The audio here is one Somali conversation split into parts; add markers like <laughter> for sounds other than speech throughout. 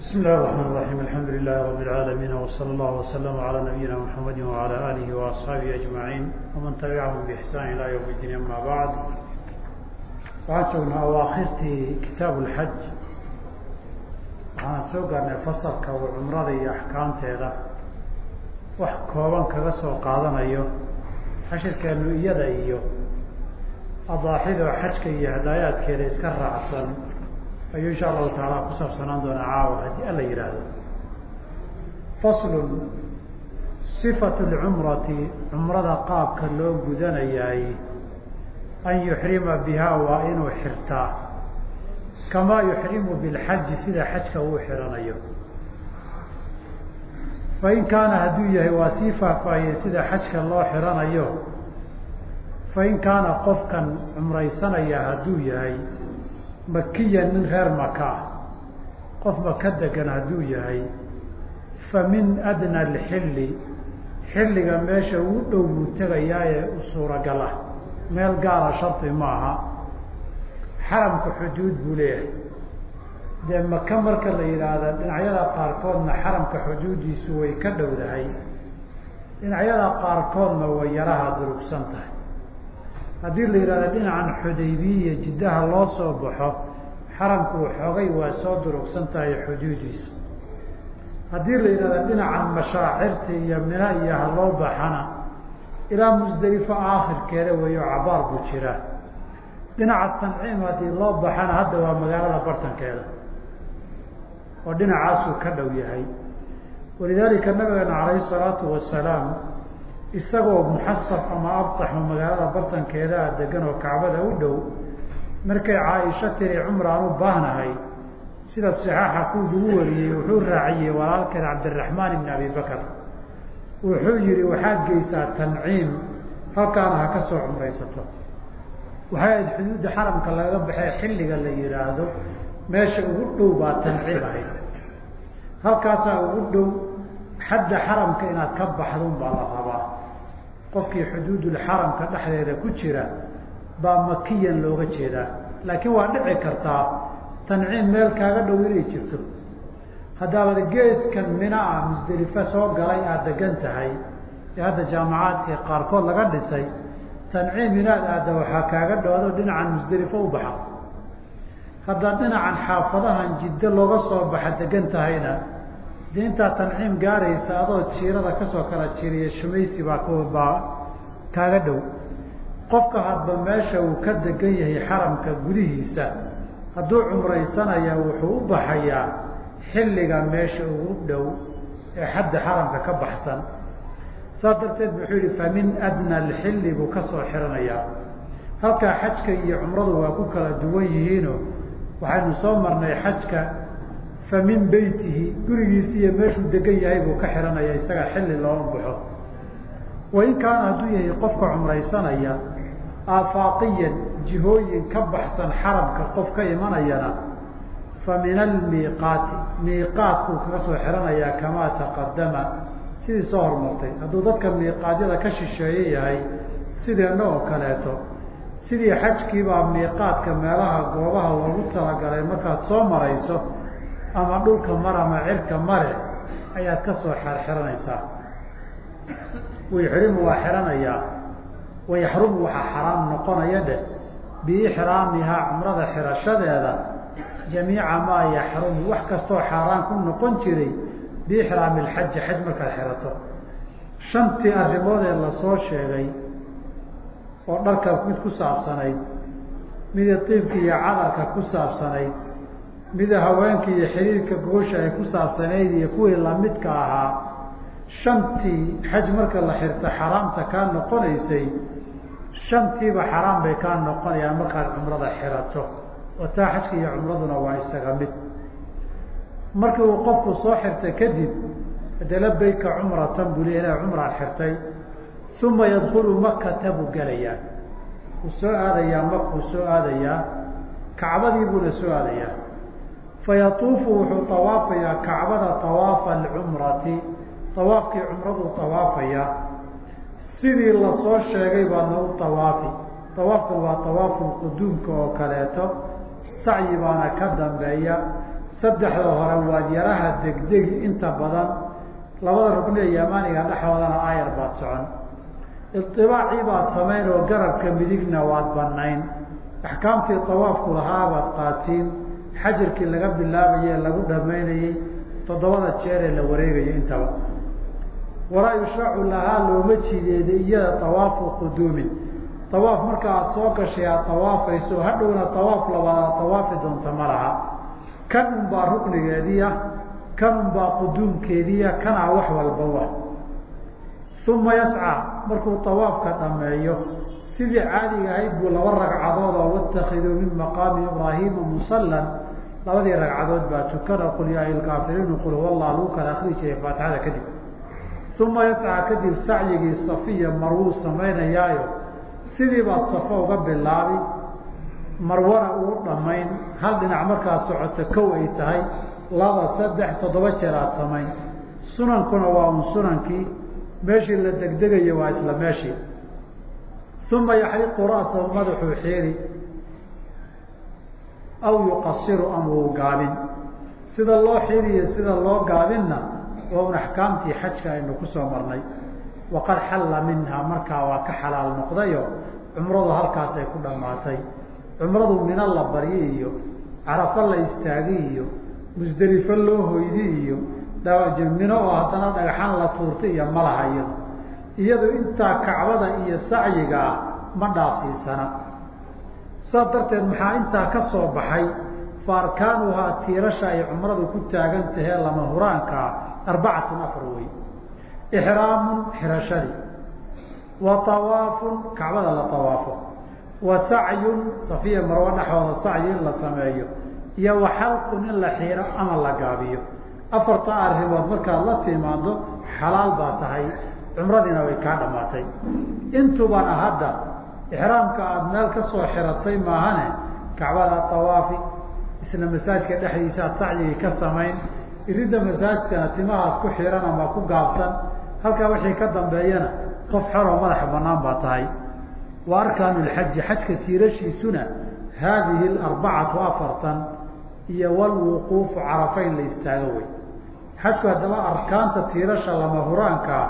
بسم الله الرحمن الرحيم الحمد لله رب العالمين وصلى الله وسلم على نبينا محمد وعلى آله وأصحابه أجمعين ومن تبعهم بإحسان إلى يوم الدين أما بعد waxaan joognaa awaakhirtii kitaabu lxaj waxaan soo gaarnay fasalka uu cumrada iyo axkaamteeda. Wax kooban kaga soo qaadanayo xashirkeenu iyada iyo adaaxida oo xajka iyo hadaayaadkeeda iska raacsan ayuu insha allahu taala ku saabsanaan doonaa caawa haddii alla yidhaahdo faslun sifatu lcumrati cumrada qaabka loo gudanayaay an yuxrima bihaa waa inuu xirtaa kamaa yuxrimu bilxaji sida xajka uu xiranayo. Fain kaana hadduu yahay waa sii faahfaahiyey sida xajka loo xiranayo. Fain kaana qofkan cumraysanaya hadduu yahay makiyan nin reer maka ah qof maka degan hadduu yahay fa min adna alxilli xilliga meesha ugu dhow buu tegayaaye u suuragal meel gaara shardi maaha xaramka xuduud buu leeyahay. Dee maka marka la yidhaahda dhinacyada qaarkoodna xaramka xuduuddiisu way ka dhowdahay. Dhinacyada qaarkoodna way yaraha durugsan tahay. Haddii la yidhahda dhinacan xudaybiya jiddaha loo soo baxo xaramku xoogay waa soo durugsan tahay xuduudiisu haddii la yidhahda dhinacan mashaacirta iyo mina iyo ha loo baxana ilaa musdelifo aakhirkeeda weeyo cabaar buu jiraa dhinaca tanciim haddii loo baxana hadda waa magaalada bartankeeda. Oo dhinacaasuu ka dhow yahay. Walidaalika nabigeena calayhi salaatu wasalaam isagoo muxasab ama abtaxo magaalada bartankeedaa degan oo kacbada u dhow markay caaisho tiri cumraan u baahnahay. Sida saxaaxa kuu lagu wariyey wuxuu raaciyey walaalkeed cabdiraxmaan ibni abi bakar. Wuxuu yihi waxaad geysaa tanciim halkaana ha ka soo cumraysato waxay ahayd xuduudda xaramka laga baxee xilliga la yihaahdo meesha ugu dhow baa tanciim ahayd. Halkaasaa ugu dhow xadda xaramka inaad ka baxdun baa la rabaa. Qofkii xuduudulxaramka dhexdeeda ku jira baa makiyan looga jeedaa. Laakiin waa dhici kartaa tanciim meel kaaga dhow inay jirto. Haddaabad geeskan mina ah musdelifo soo galay aada degan tahay ee hadda jaamacaadka qaarkood laga dhisay tanciim inaad aadda waxaa kaaga dhowado dhinacan musdelifo u baxa. Haddaad dhinacan xaafadahan jiddo looga soo baxa degan tahayna dee intaa tanciim gaaraysa adoo jiirada ka soo kala jiriya shumaysi baa kubaa kaaga dhow. Qofka hadba meesha uu ka degan yahay xaramka gudihiisa hadduu cumraysanaya wuxuu u baxayaa xilliga meesha ugu dhow ee xadda xaramka ka baxsan saas darteed wuxuu yihi fa min adna alxilli buu ka soo xiranayaa. Halkaa xajka iyo cumradu waa ku kala duwan yihiino waxaynu soo marnay xajka fa min beytihi gurigiisi iyo meeshuu degan yahay buu ka xiranaya isaga xilli looma baxo. Wain kaana hadduu yahay qofka cumraysanaya aafaaqiyan jihooyin ka baxsan xaramka qof ka imanayana fa min almiiqaati miiqaadkuu kaga soo xiranayaa kamaa taqadama sidii soo hormartay hadduu dadka miiqaadyada ka shisheeye yahay sideenna oo kaleeto sidii xajkiibaa miiqaadka meelaha goobaha loogu talagalay markaad soo marayso ama dhulka mar ama cirka mare ayaad ka soo xerxiranaysaa wayxrimu waa xiranayaa wayaxrumu waxaa xaraam noqonaya dheh. Biixraamihaa cumrada xirashadeeda jamiica maa yaxrumu wax kastoo xaaraan ku noqon jiray biixraami lxaji xaj markaad xirato. Shantii arrimood ee la soo sheegay oo dharka mid ku saabsanayd mida tiibka iyo cadarka ku saabsanayd mida haweenka iyo xiriirka goosha ay ku saabsanayd iyo kuwii lamidka ahaa shantii xaj marka la xirta xaraamta kaa noqonaysay shantiiba xaraam bay kaa noqonayaan markaad cumrada xirato. Oo taa xajka iyo cumraduna waa isaga mid markii uu qofku soo xirtay kadib de labayka cumratan buu le ina cumraan xirtay. Uma yadkulu makata buu gelayaa wuu soo aadayaa makuu soo aadayaa. Kacbadii buuna soo aadayaa. Fayatuufu wuxuu awaafayaa kacbada awaafa alcumrati. Awaafkii cumraduu awaafayaa sidii la soo sheegay baadna u awaafi awaafkan waa awaafu quduumka oo kaleeto. Sacyi baana ka dambeeya saddexda hore waad yaraha degdegi inta badan labada rugni ee yamaaniga dhexdoodana aayar baad socon. Idibaacii baad samayn oo garabka midigna waad banayn axkaamtii awaafku lahaabaad qaatiin. Xajarkii laga bilaabaye lagu dhamaynayey toddobada jeer ee la wareegayo intaba. Walaa yushaacu lahaa looma jideeda iyada awaafu quduumin. Awaaf marka aada soo gashay aad awaafayso hadhowna awaaf labaad aad awaafi doonta ma laha kan unbaa ruknigeediia kan unbaa quduumkeediia kanaa wax walba wa uma yascaa markuu awaafka dhameeyo sidii caadiga ahayd buu laba ragcadood oo watakiduu min maqaami ibraahiima musallan labadii ragcadood baa tukana qul yaa ilkaafiriinu qul huwa lagu kala akri jiray faatixada kadib uma yascaa kadib sacyigii safiya marwuu samaynayaayo sidii baad safo uga bilaabi marwana uu dhamayn hal dhinac markaa socota kow ay tahay laba saddex toddoba jeer aad samayn. Sunankuna waa un sunankii meeshii la degdegayo waa isla meeshii. Uma yaxriqu ra'sahu madaxuu xiiri aw yuqasiru ama uu gaabin. Sida loo xiiriyo sida loo gaabinna waa un axkaamtii xajka aynu ku soo marnay. Waqad xalla minhaa markaa waa ka xalaal noqdayo cumradu halkaasay ku dhammaatay cumradu mino la baryi iyo carafo la istaagi iyo musdelifo loo hoydi iyo mino oo haddana dhagaxaan la tuurtay iyo malaha iyado iyadu. Intaa kacbada iyo sacyiga ah ma dhaafsiisana. Saas darteed maxaa intaa ka soo baxay? Fa arkaanuhaa tiirasha ay cumradu ku taagan tahee lama huraankaa arbacatun afar wey ixraamun xirashadii wa tawaafun kacbada la tawaafo wa sacyun safiya marwo dhexooda sacyi in la sameeyo iyo wa xalqun in la xiiro ama la gaabiyo. Afarta arrimood markaad la timaado xalaal baa tahay cumradiina way kaa dhamaatay. Intubana hadda ixraamka aada meel ka soo xiratay maahane kacbada tawaafi isla masaajka dhexdiisa aad sacyigii ka samayn iridda masaajkana timahaad ku xiran ama ku gaabsan. Halkaa wixii ka dambeeyana qof xoroo madaxa banaan baa tahay wa arkaanu lxaji xajka tiirashiisuna haadihi arbacatu iyo walwuquufu carafayn la istaago wey. Xajku haddaba arkaanta tiirasha lama huraankaa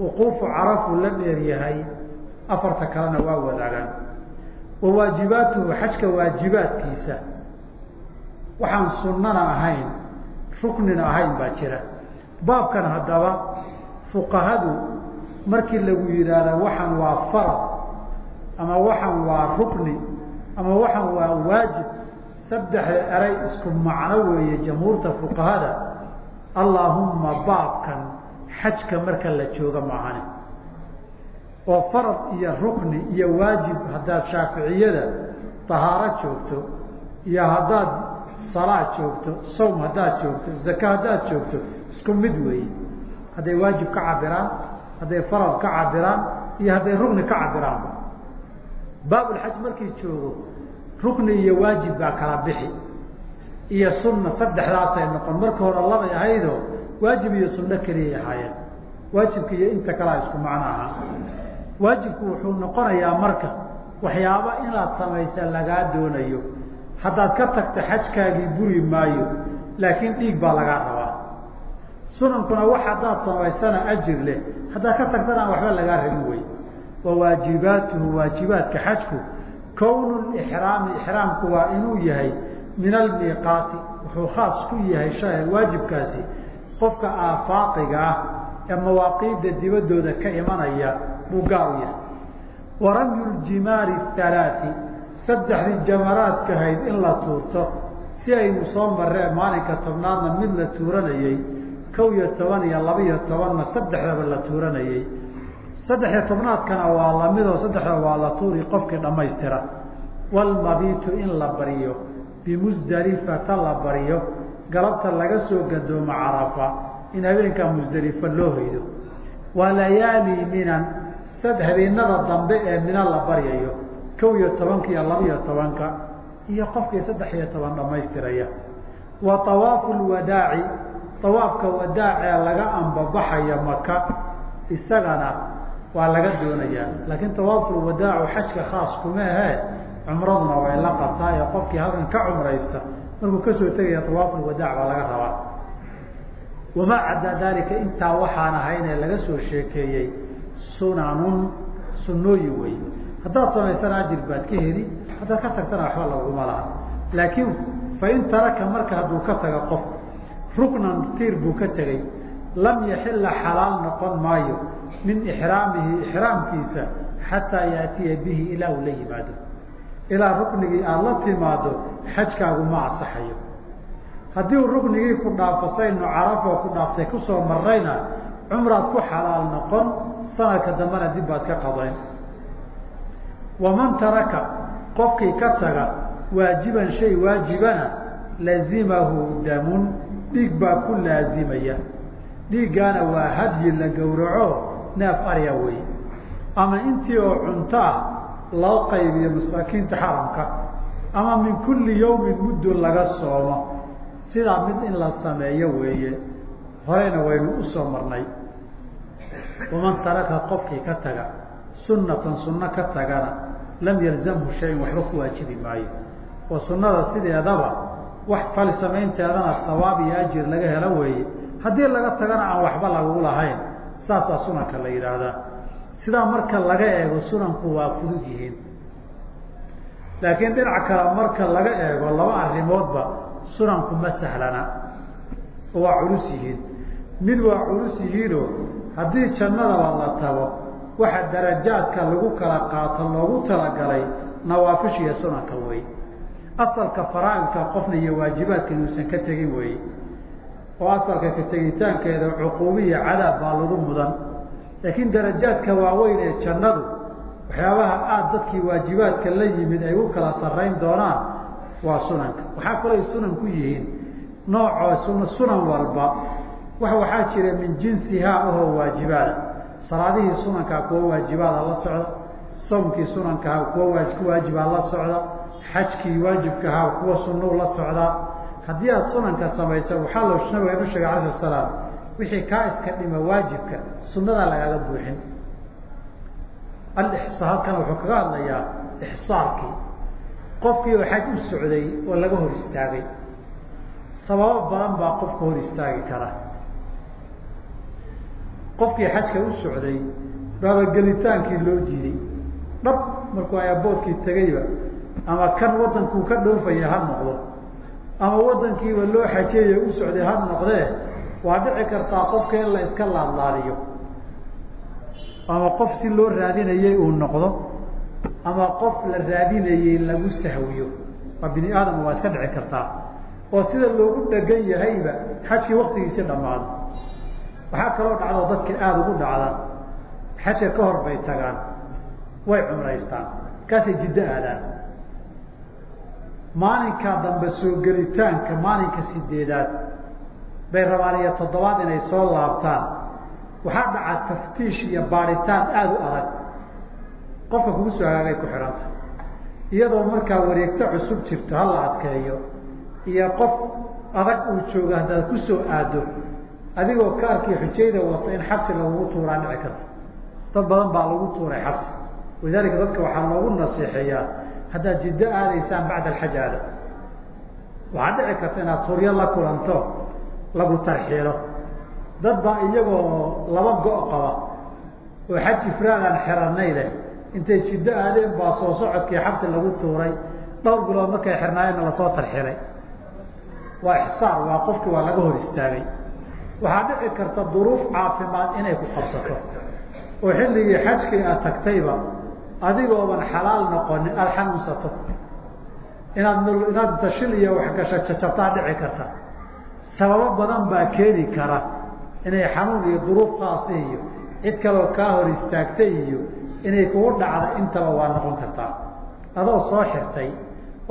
wuquufu carafu la dheer yahay afarta kalena waa wadaagaan. Wa waajibaatuhu xajka waajibaadkiisa waxaan sunnana ahayn ruknina ahayn baa jira. Baabkan haddaba fuqahadu markii lagu yidhaahda waxaan waa farad ama waxaan waa rukni ama waxaan waa waajib saddexda eray isku macno weeye jamhuurta fuqahada. Allaahumma baabkan xajka marka la jooga maahane oo farad iyo rukni iyo waajib haddaad shaaficiyada tahaaro joogto iyo haddaad salaad joogto sawm haddaad joogto zaka haddaad joogto isku mid weeye. Hadday waajib ka cabiraan hadday farad ka cabiraan iyo hadday rukni ka cabiraanba baabulxaj markii joogo rukni iyo waajib baa kala bixi. Iyo sunna saddexdaasay noqon. Marka hore labay ahaydoo waajib iyo sunno keliyay ahaayeen. Waajibka iyo inta kalea isku macno ahaa waajibku wuxuu noqonayaa marka waxyaaba inaad samaysa lagaa doonayo. Haddaad ka tagta xajkaagii buri maayo laakiin dhiig baa lagaa rabaa. Sunankuna wax haddaad samaysana ajir leh. Haddaad ka tagtana waxba lagaa rabin wey wa waajibaatuhu waajibaadka xajku kownu lixraami ixraamku waa inuu yahay min almiiqaati wuxuu khaas ku yahay shay waajibkaasi qofka aafaaqiga ah ee mawaaqiidda dibaddooda ka imanaya buu gaar u yahay wa ramyu ljimaari halaati saddexdii jamaraadka ahayd in la tuurto si aynu soo marreen maalinka tobnaadna mid la tuuranayey kow iyo toban iyo laba iyo tobanna saddexdaba la tuuranayey saddex-iyo tobnaadkana waa lamidoo saddexda waa la tuuri qofkii dhammaystira. Walmabiitu in la baryo bimusdelifata la baryo galabta laga soo gadoomo carafa in habeenkaa musdelifo loo hoydo waa layaali minan habeenada dambe ee mina la baryayo kow iyo tobanka iyo laba iyo tobanka iyo qofkii saddex iyo toban dhammaystiraya. Wa awaafu lwadaaci awaafka wadaacee laga ambabaxaya maka isagana waa laga doonayaa. Laakiin awaafulwadaacu xajka khaas kuma ahee cumraduna way la qabtaa ee qofkii halkan ka cumraysta markuu ka soo tegaya awaafulwadaac baa laga rabaa. Wamaa caddaa daalika intaa waxaan ahaynee laga soo sheekeeyey sunanun sunnooyin wey haddaad samaysana ajir baad ka heli haddaad ka tagtana waxba laguma laha. Laakiin fain taraka marka hadduu ka taga qof ruknan tiir buu ka tegey lam yaxila xalaal noqon maayo min ixraamihi ixraamkiisa xataa yaatiya bihi ilaa uu la yimaado. Ilaa ruknigii aada la timaado xajkaagu ma asaxayo haddii uu ruknigii ku dhaafo saynu carafoo ku dhaaftay ku soo marrayna cumraad ku xalaal noqon sanadka dambena dib baad ka qadayn. Waman taraka qofkii ka taga waajiban shay waajibana lazimahu damun dhiig baa ku laazimaya. Dhiiggaana waa hadyi la gowraco neef arya wey ama intii oo cunto ah loo qaybiyo masaakiinta xaramka ama min kulli yawmin muddo laga soomo sidaa mid in la sameeyo weeye horeyna waynu u soo marnay. Waman taraka qofkii ka taga sunnatan sunno ka tagana lam yalzamhu shayin waxba ku waajibi maayo. Oo sunnada sideedaba wax fali samaynteedana sawaab iyo ajir laga helo weeye. Haddii laga tagana aan waxba lagu lahayn saasaa sunanka la yidhaahdaa. Sidaa marka laga eego sunanku waa fudud yihiin. Laakiin dhinac kale marka laga eego laba arrimoodba sunanku ma sahlana. Oo waa culus yihiin. Mid waa culus yihiinoo haddii jannadaba la tago waxa darajaadka lagu kala qaato loogu talagalay nawaafisha iyo sunanka wey asalka faraaidka qofna iyo waajibaadka inuusan ka tegin weeye oo asalka ka tegitaankeeda cuquubiya cadaab baa lagu mudan. Laakiin darajaadka waaweyn ee jannadu waxyaabaha aada dadkii waajibaadka la yimid ay u kala sarrayn doonaan waa sunanka. Waxaa kaloo ay sunan ku yihiin noocoo sunan walba. Wax waxaa jira min jinsihaa ahoo waajibaada salaadihii sunankaa kuwa waajibaada la socda sawmkii sunankaha kuwa ku waajibaa la socda xajkii waajibkahaa kuwa sunuu la socdaa haddii aada sunanka samaysa waxaa loo nabigeenu sheegay ala salaam wixii kaa iska dhima waajibka sunadaa lagaaga buuxin. Alixsa halkan wuxuu kaga hadlayaa ixsaarkii qofkii oo xaj u socday oo laga hor istaagay. Sababo badan baa qofka hor istaagi kara. Qofkii xajka u socday baaba gelitaankii loo diiday. Dhab markuu ayaboodkii tegayba ama kan wadankuu ka dhoofaya ha noqdo ama wadankiiba loo xajeeya u socday ha noqdee waa dhici kartaa qofka in la iska laadlaadiyo ama qof si loo raadinayay uu noqdo ama qof la raadinayey lagu sahwiyo. Waa bini aadam waa iska dhici kartaa. Oo sida loogu dhegan yahayba xajkii waktigiisi dhammaado. Waxaa kaloo dhacdoo dadka aada ugu dhacda xajka ka hor bay tagaan. Way cumraystaan. Kaasay jiddo aadaan maalinkaa dambe soo gelitaanka maalinka sideedaad bay rabaan iyo toddobaad inay soo laabtaan. Waxaa dhaca taftiish iyo baaritaan aada u adag. Qofka kugu soo hagaagay ku xidhanta iyadoo markaa wareegto cusub jirto ha la adkeeyo. Iyo qof adag uu jooga haddaad ku soo aado adigoo kaarkii xujayda wato in xabsi lagugu tuuraa dhici karta. Dad badan baa lagu tuuray xabsi. Walidaalika dadka waxaa loogu nasiixeeyaa haddaad jiddo aadaysaan bacda alxaj aada waxaa dhici karta inaad turyo la kulanto lagu tarxiilo. Dad baa iyagoo laba go' qaba oo xaj ifraadaan xeranay leh. Intay jiddo aadeen baa soo socodkii xabsi lagu tuuray. Dhowr bilood markay xirnaayeenna la soo tarxilay. Waa ixsaar waa qofkii waa laga hor istaagay. Waxaa dhici karta duruuf caafimaad inay ku qabsato. Oo xilligii xajkii aad tagtayba adigooban xalaal noqonin aada xanuunsato inaad inaad dashil iyo waxgasha jajabtaa dhici karta. Sababo badan baa keeni kara inay xanuun iyo duruuf qaasi iyo cid kaloo kaa hor istaagtay iyo inay kugu dhacda intaba waa noqon kartaa. Adoo soo xirtay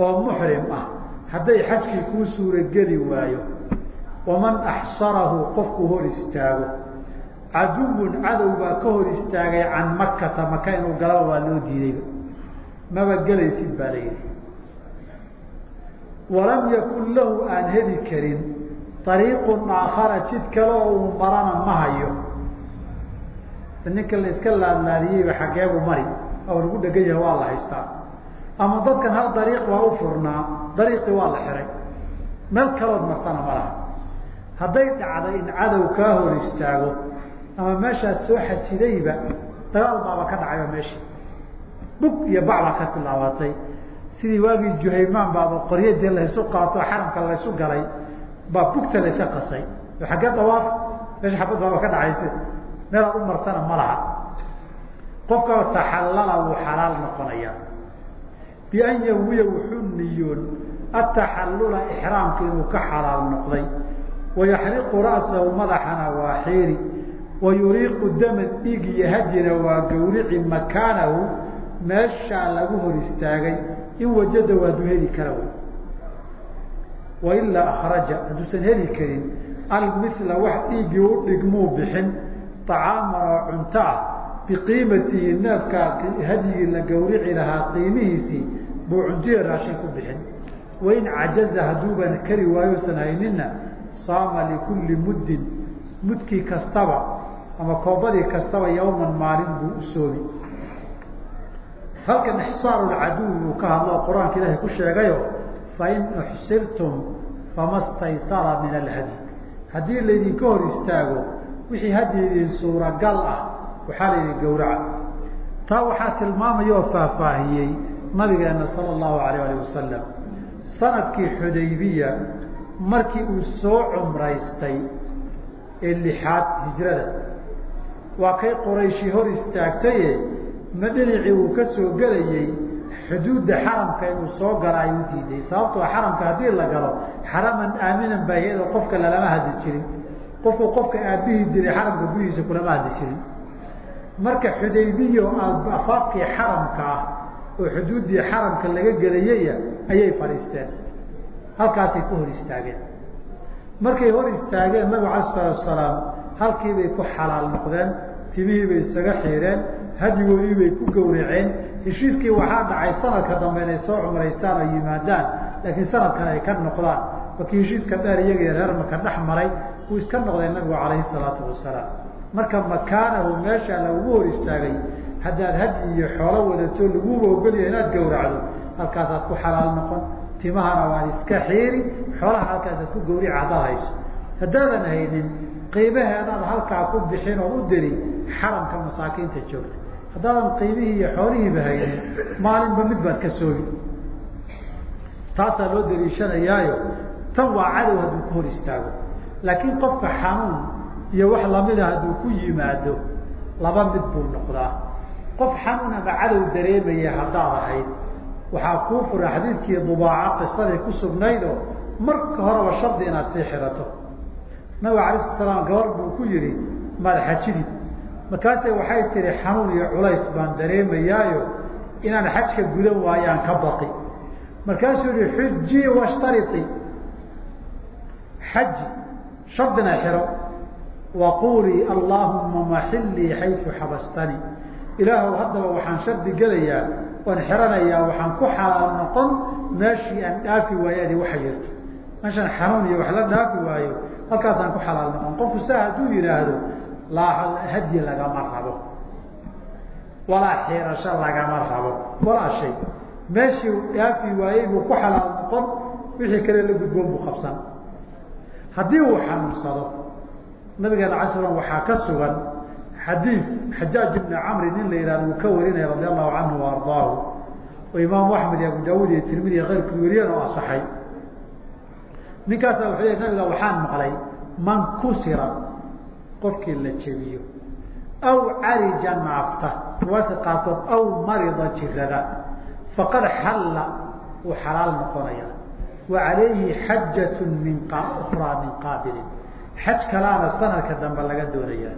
oo muxrim ah hadday xajkii kuu suurageli waayo waman axsarahu qofkuu hor istaago caduwun cadow baa ka hor istaagay can makata maka inuu galaba waa loo diidayba. Maba gelaysid baa la yidhi. Walam yakun lahu aan heli karin ariiqun aakhara jid kale oo uu marana ma hayo. Ninka la iska laadlaadiyeyba xaggeebu mari oo lagu dhegan yahay waa la haystaa. Ama dadkan hal dariiq waa u furnaa dariiqii waa la xiray. Meel kalood martana ma laha. Hadday dhacday in cadow kaa hor istaago ama meeshaad soo xajidayba dagaal baaba ka dhacayba meeshii bug iyo bac baa ka bilaabatay sidii waagii juhaymaan baaba qoryadii laysu qaato xaramka laysu galay baa bugta laysa qasay. Oo xaggee dawaaf meesha xabad baaba ka dhacayse. Meelaad u martana ma laha. Qofka taxallala wuu xalaal noqonayaa bian yawiya wuxuu niyoon ataxallula ixraamka inuu ka xalaal noqday. Wayaxriqu ra'sahu madaxana waa xiiri wayuriiqu daman dhiig iyo hadyina waa gawrici makaanahu meeshaa lagu hor istaagay in wajada waadu heli kara wailaa akraja hadduusan heli karin almila wax dhiiggii u dhigmuu bixin acaaman oo cunto ah biqiimatihi neefkaa hadyigii la gawrici lahaa qiimihiisii buu cuntiya raashin ku bixin wain cajaza hadduuban kari waayousan hayninna saama likulli muddin mudkii kastaba ama koobadii kastaba yawman maalin buu u soomi halkan ixsaarulcaduwi uu ka hadlo oo qur'aanka ilaahay ku sheegayo fain uxsirtum fama staysara min alhadyi. Haddii laydinka hor istaago wixii hadyi idin suuragal ah waxaa la yidhi gawraca taa waxaa tilmaamaya oo faahfaahiyey nabigeena sala allahu alayh alih wasalam sannadkii xudaybiya markii uu soo cumraystay ee lixaad hijrada waa kay qorayshi hor istaagtaye ma dhinacii uu ka soo gelayey xuduudda xaramka inuu soo gala ay u diiday. Sababtoo xaramka haddii la galo xaraman aaminan baa iyadoo qofka lalama hadli jirin. Qofku qofka aabihii dilay xaramka gudihiisa kulama hadli jirin. Marka xudaybiya oo afaafkii xaramka ah oo xuduuddii xaramka laga gelayaya ayay fadhiisteen. Halkaasay ku hor istaageen. Markay hor istaageen nabigu alay salatu salaam halkiibay ku xalaal noqdeen timihii bay isaga xiireen hadigoodii bay ku gawraceen heshiiskii waxaa dhacay sanadka dambe inay soo cumraystaan oo yimaadaan laakiin sanadkan ay ka noqdaan. Markii heshiiska dheer iyaga iyo reer maka dhex maray uu iska noqday nabigu calayhi salaatu wasalaam. Marka makaanahu meesha lagugu hor istaagay haddaad hadyi iyo xoolo wadato laguba ogolya inaad gawracdo halkaasaad ku xalaal noqon timahana waad iska xiiri xoolaha halkaasaad ku gawrica haddaad hayso haddaadan haynin qiimaheedaad halkaa ku bixin oo u diri xaramka masaakiinta joogta. Haddaadan qiimihii iyo xoolihiiba haynin maalinba mid baad ka soogi taasaa loo daliishanayaayo tan waa cadow hadduu ku hor istaago. Laakiin qofka xanuun iyo wax lamida hadduu ku yimaado laba mid buu noqdaa. Qof xanuun ama cadow dareemaya haddaad ahayd waxaa kuu fura xadiidkii dubaaca qisadii ku sugnaydoo marka horeba shardi inaad sii xirato nabiga alay sla slaam gabar buu ku yihi madaxajidid markaase waxay tihi xanuun iyo culays baan dareemayaayo inaan xajka gudan waayaan ka baqi. Markaasuu yihi xujii washtarii xaji shardina xiro waquulii allaahuma maxilii xayu xabastani. Ilaahow haddaba waxaan shardi gelayaa waan xiranayaa waxaan ku xalaal noqon meeshii aan dhaafi waayo adi waxa yarto meeshaan xanuun iyo wax la dhaafi waayo halkaasaan ku xalaal noqon. Qofku saa hadduu yidhaahdo laa hadyi lagama rabo. Walaa xiirasho lagama rabo. Walaa shay. Meeshii dhaafi waayey buu ku xalaal noqon wixii kale la gudboon buu qabsan. Haddii uu xanuunsado nabigeena ala slam waxaa ka sugan xadiid xajaaj ibni camri nin la yihahdo uu ka warinaya radi allahu canhu wa ardaahu. Oo imaamu axmed iyo abu daawud iyo tirmidi iyo keyrkood wariyeen oo asaxay ninkaasa wuxuu yhi nabiga waxaan maqlay man kusira qofkii la jebiyo. Aw carija naafta riwaayadka qaarkood aw marida jirada faqad xalla wuu xalaal noqonaya. Wa calayhi xajat min ukraa min qaabilin. Xaj kalaana sanadka dambe laga doonaya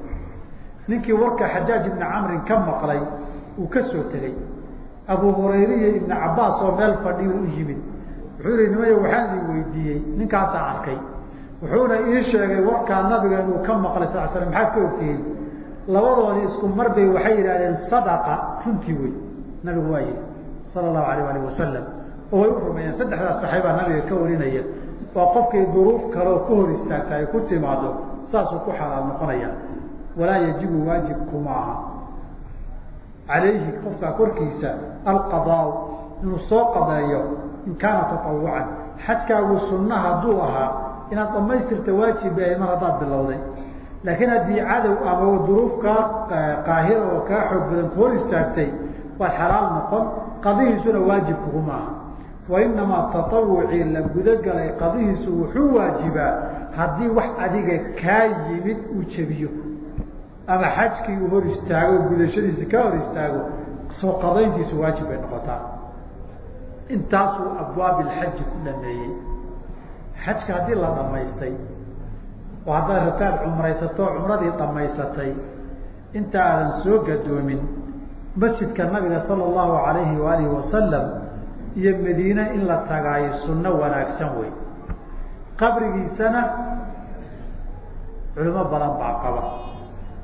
ninkii warka xajaaj ibni camrin ka maqlay uu ka soo tegey abu hurayre iyo ibni cabaas oo meel fadhiyu u yimid wuxuu yihi nimaya waxaan idin weydiiyey ninkaasaa arkay wuxuuna ii sheegay warkaa nabiga inuu ka maqlay sal slam maxaad ka ogtihiin labadoodii isku mar bay waxay yidhahdeen sadaqa runtii wey nabigu waa yihi sala allahu alayh alih wasalam oo way u rumeeyeen saddexdaas saxaybaa nabiga ka warinaya. Waa qofkay duruuf kaleoo ka hor istaagta ay ku timaado saasuu ku xalaal noqonaya. Walaa yajibu waajibku maaha calayhi qofkaa korkiisa alqadaa inuu soo qadeeyo in kaana taawucan xajkaagu sunna hadduu ahaa inaad dhamaystirta waajib bay mar haddaad bilowday. Laakiin haddii cadow ama duruuf kaa qaahira oo kaa xoog badan ku hor istaagtay waad xalaal noqon. Qadihiisuna waajib kugu maaha. Wa taawucii la gudagalay qadihiisu wuxuu waajibaa haddii wax adiga kaa yimid uu jebiyo. Ama xajkii uu hor istaago gudashadiisi ka hor istaago soo qadayntiisu waajib bay noqotaa intaasuu abwaab ilxaji ku dhameeyey. Xajka haddii la dhamaystay oo haddaad rataad cumraysato cumradii dhamaysatay inta aadan soo gadoomin masjidka nabiga sala allahu alayhi waalihi wasalam iyo madiine in la tagaayo sunno wanaagsan wey. Qabrigiisana culimo badan baa qaba.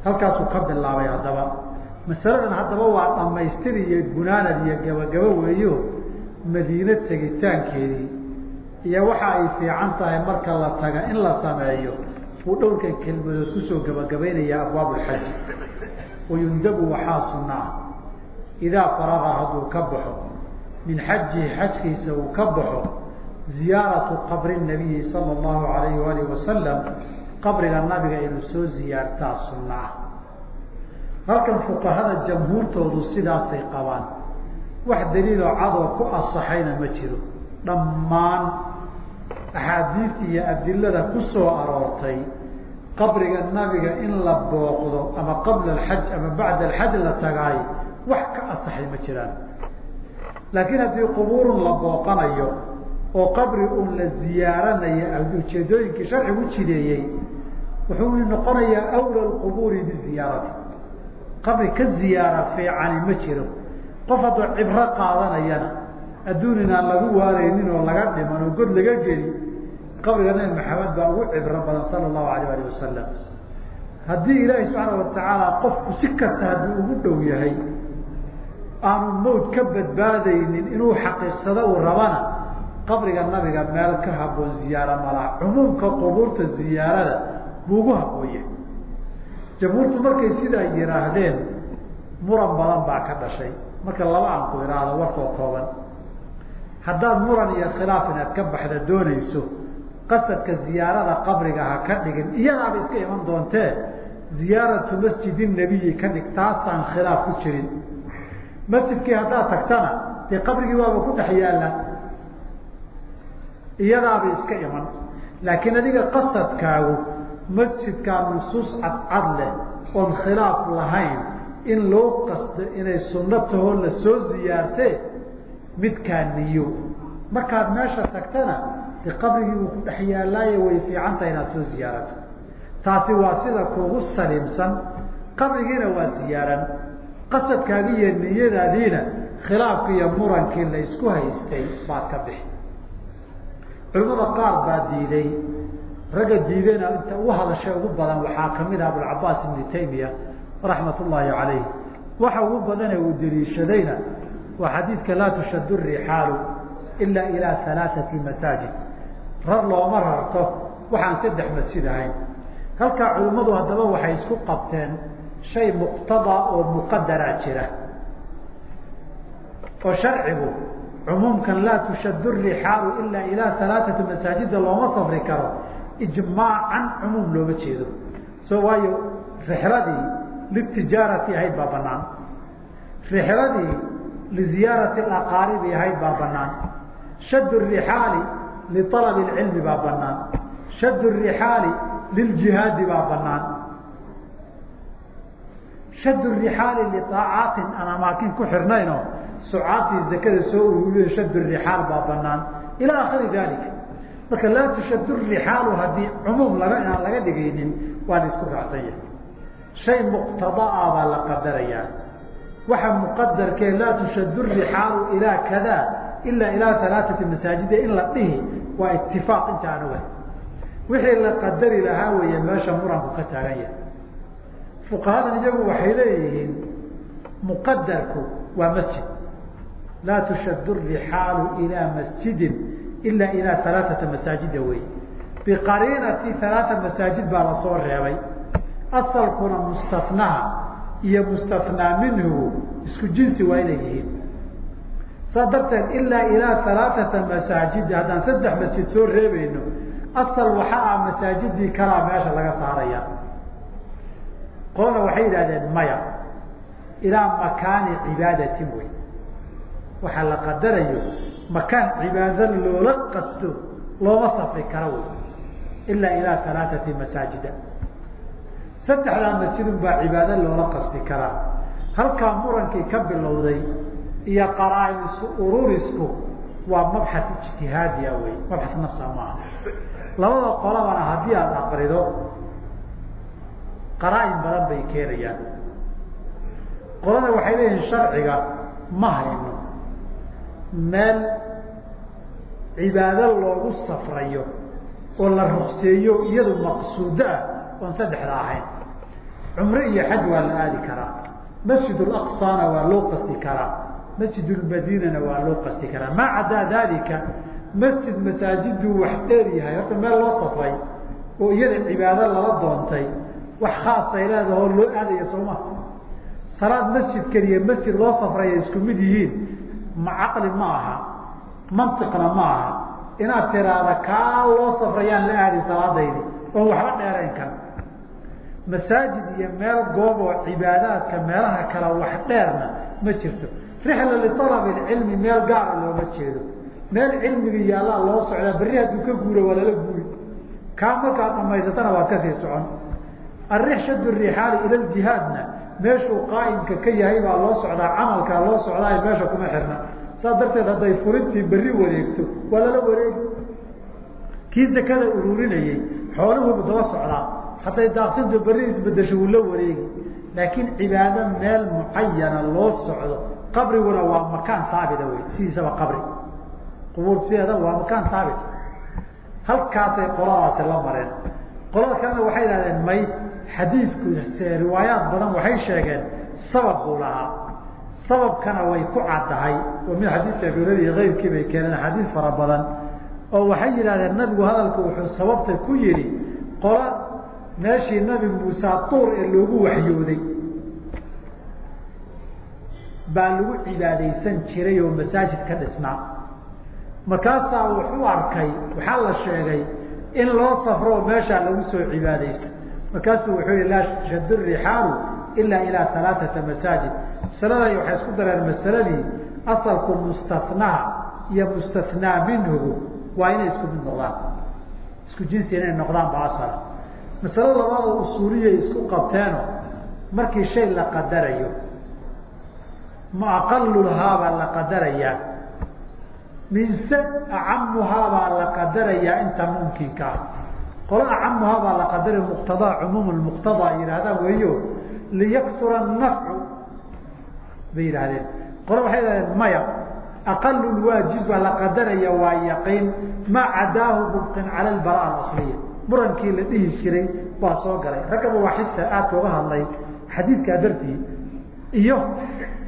Halkaasuu ka bilaabay haddaba. Masaladan haddaba waa dhamaystir iyo gunaanad iyo gabagabo weeyo madiine tegitaankeedii iyo waxa ay fiican tahay marka la taga in la sameeyo uu dhowrkan kelmadood ku soo gabagabaynaya abwaab lxaji wayundabu waxaa sunaa idaa faraga hadduu ka baxo min xajihi xajkiisa uu ka baxo ziyaaratu qabri nabiyi sala allahu alayhi waalihi wasalam qabriga nabiga inuu soo ziyaartaa sunaa halkan fuqahada jamhuurtoodu sidaasay qabaan wax daliiloo cadoo ku asaxayna ma jiro. Dhammaan axaadiis iyo adilada ku soo aroortay qabriga nabiga in la booqdo ama qabla alxaj ama bacda alxaj la tagaay wax ka asaxay ma jiraan. Laakiin haddii qubuurun la booqanayo oo qabri un la ziyaaranayo ujeedooyinkii sharcigu jideeyey wuxuu noqonayaa awla lqubuuri biziyaarati qabri ka ziyaara fiicani ma jiro qof hadduu cibro qaadanayana adduun inaan lagu waareynin oo laga dhiman oo god laga geli qabriga nabi maxamed baa ugu cibro badan sala allahu alayh alih wasalam haddii ilaahi subxaana watacaala qofku si kasta hadduu ugu dhow yahay aanu mawt ka badbaadaynin inuu xaqiiqsado uu rabana qabriga nabiga meel ka haboon ziyaaro malaa cumuumka qubuurta ziyaarada buu ugu habooye jamhuurtu markay sidaa yidhaahdeen muran badan baa ka dhashay marka laba aan ku idhaahdo warkoo kooban. Haddaad muran iyo khilaaf inaad ka baxda doonayso qasadka ziyaarada qabriga ha ka dhigin. Iyadaaba iska iman doontee ziyaaratu masjidi nabiyi ka dhig taasaan khilaaf ku jirin. Masjidkii haddaad tagtana dee qabrigii waaba ku dhex yaalla. Iyadaaba iska iman. Laakiin adiga qasadkaagu masjidkaa nusuus cadcad leh oon khilaaf lahayn in loo qasto inay sunno tahoo la soo ziyaartee midkaa niyo. Markaad meesha tagtana de qabrigii uu ku dhex yaallaayo way fiicantahay inaad soo ziyaarato. Taasi waa sida kugu saliimsan qabrigiina waa ziyaaran. Qasadkaagi iyo niyadaadiina khilaafkii iyo murankii la isku haystay baad ka bixi. Culimada qaar baa diiday ragga diidayna inta ugu hadashay ugu badan waxaa ka mid ah abulcabaas ibni taymiya raxmat ullaahi calayh. Waxa ugu badane uu deliishadayna waa xadiidka laa tushadu rixaalu ila ilaa alaaati masaajid. Rar looma rarto waxaan saddex masjid ahayn. Halkaa culimmadu haddaba waxay isku qabteen shay muqtada oo muqadaraa jira. Oo sharcigu cumuumkan laa tushadu rixaalu ilaa ilaa alaaati masaajida looma safri karo ijmaacan cumuum looma jeedo. So waayo rixladii litijaarati ahayd baa banaan rixladii liziyaarati aqaaribi ahayd baa banaan shad rixaali lialabi cilmi baa banaan shad rixaali liljihaadi baa banaan shad rixaali liaacaatin aan amaakin ku xirnaynoo sucaadtii zakada soo ururiyo shad rixaal baa banaan ilaa akiri dalika marka laa tushad rixaalu haddii cumuum laga inaan laga dhigaynin waa la isku raacsan yahay shay muqtadaa baa la qadarayaa. Waxa muqadarkee laa tushadu rixaalu ilaa kada ilaa ilaa alaaati masaajida in la dhihi waa itifaaq inta aan ogahay wixii la qadari lahaa weeye meesha muranku ka taagan yahay fuqahadan iyagu waxay leeyihiin muqadarku waa masjid. Laa tushadu rixaalu ilaa masjidin ila ilaa alaaata masaajida wey biqariinati alaaa masaajid baa la soo reebay asalkuna mustanaha iyo mustanaa minhu isku jinsi waa inay yihiin. Saa darteed ilaa ilaa alaaata masaajid haddaan saddex masjid soo reebayno asal waxa ah masaajidii kalaa meesha laga saaraya. Qolana waxay yidhahdeen maya ilaa makaani cibaadatin wey waxaa la qadarayo makaan cibaado loola qasto looma safri karo wey ilaa ilaa alaaati masaajida saddexdaa masjidun baa cibaado loola qasdi karaa. Halkaa murankii ka bilowday iyo qaraa-isu ururisku waa mabxad ijtihaadiya wey mabxad nasa maaha labada qolabana haddii aada aqrido qaraa-in badan bay keenayaan. Qolada waxay leeyihiin sharciga ma hayno. Meel cibaado loogu safrayo oo la rukseeyo iyadu maqsuudo ah oon saddexda ahayn. Cumre iyo xaj waa la aadi karaa masjid aqsana waa loo qasdi karaa masjid lmadinana waa loo qasdi karaa maa cadaa dalika masjid masaajiduu wax dheer yahay horta meel loo safray oo iyada cibaado lala doontay wax khaasay leedaho loo aadaya sooma salaad masjid keliya masjid loo safraya isku mid yihiin ma caqli ma aha mantiqna ma aha. Inaad tiraada kaa loo safrayaan la aadi salaadaydi oon waxba dheerayn kan masaajid iyo meel goob oo cibaadaadka meelaha kale wax dheerna ma jirto. Rixla lialabi cilmi meel gaara looma jeedo. Meel cilmiga yaallaa loo socdaa berri hadduu ka guuro waa lala guuri. Kaa markaad dhamaysatana waad ka sii socon. Arix shad rixaali ila meeshuu qaa'imka ka yahay baa loo socdaa camalkaa loo socdaa meesha kuma xirna. Saas darteed hadday furintii berri wareegto waa lala wareegi kii zakada ururinayey xooluhubu daba socdaa hadday daaqsintu berri isbedesho wuu la wareegi. Laakiin cibaado meel mucayana loo socdo. Qabriguna waa makaan haabita wey sidiisaba qabri. Qubuur waa makaan haabit halkaasay qoladaasi la mareen. Qolada kalena waxay idhahdeen may xadiidku riwaayaat badan waxay sheegeen sabab buu lahaa. Sababkana way ku caddahay oo mid xadiidka abuuradiiyo keyrkii bay keeneen xadiid fara badan. Oo waxay yidhahdeen nabigu hadalku wuxuu sababta ku yihi qola meeshii nabi muuse tuur ee loogu waxyooday baa lagu cibaadaysan jiray oo masaajid ka dhisnaa. Markaasaa wuxuu arkay waxaa la sheegay in loo safro oo meeshaa lagu soo cibaadaysto. Markaasuu wuxuu yihi laa shad rixaalu ilaa ilaa alaaata masaajid. Masaladay waxay isku dareen masaladii asalku mustanaha iyo mustanaa minhugu waa inay isku mid noqdaan. Isku jinsi inay noqdaan ba asala masalo labaada usuuliyay isku qabteeno markii shay la qadarayo. Ma aqalulhaabaa la qadarayaa. Mise acamuhaabaa la qadarayaa inta mumkinka ah. Qola acamuhaabaa la qadaraya muqtadaa cumuum muqtadaa yidhahdaan weeyo liyaksura nafcu bay yidhahdeen qola waxay yidhahdeen maya aqalu lwaajib baa la qadaraya waa yaqiin maa cadaahu mubqin cala albara alasliya murankii la dhihi jiray baa soo galay. Raggaba waa xisa aad uga hadlay xadiidkaa dartii. Iyo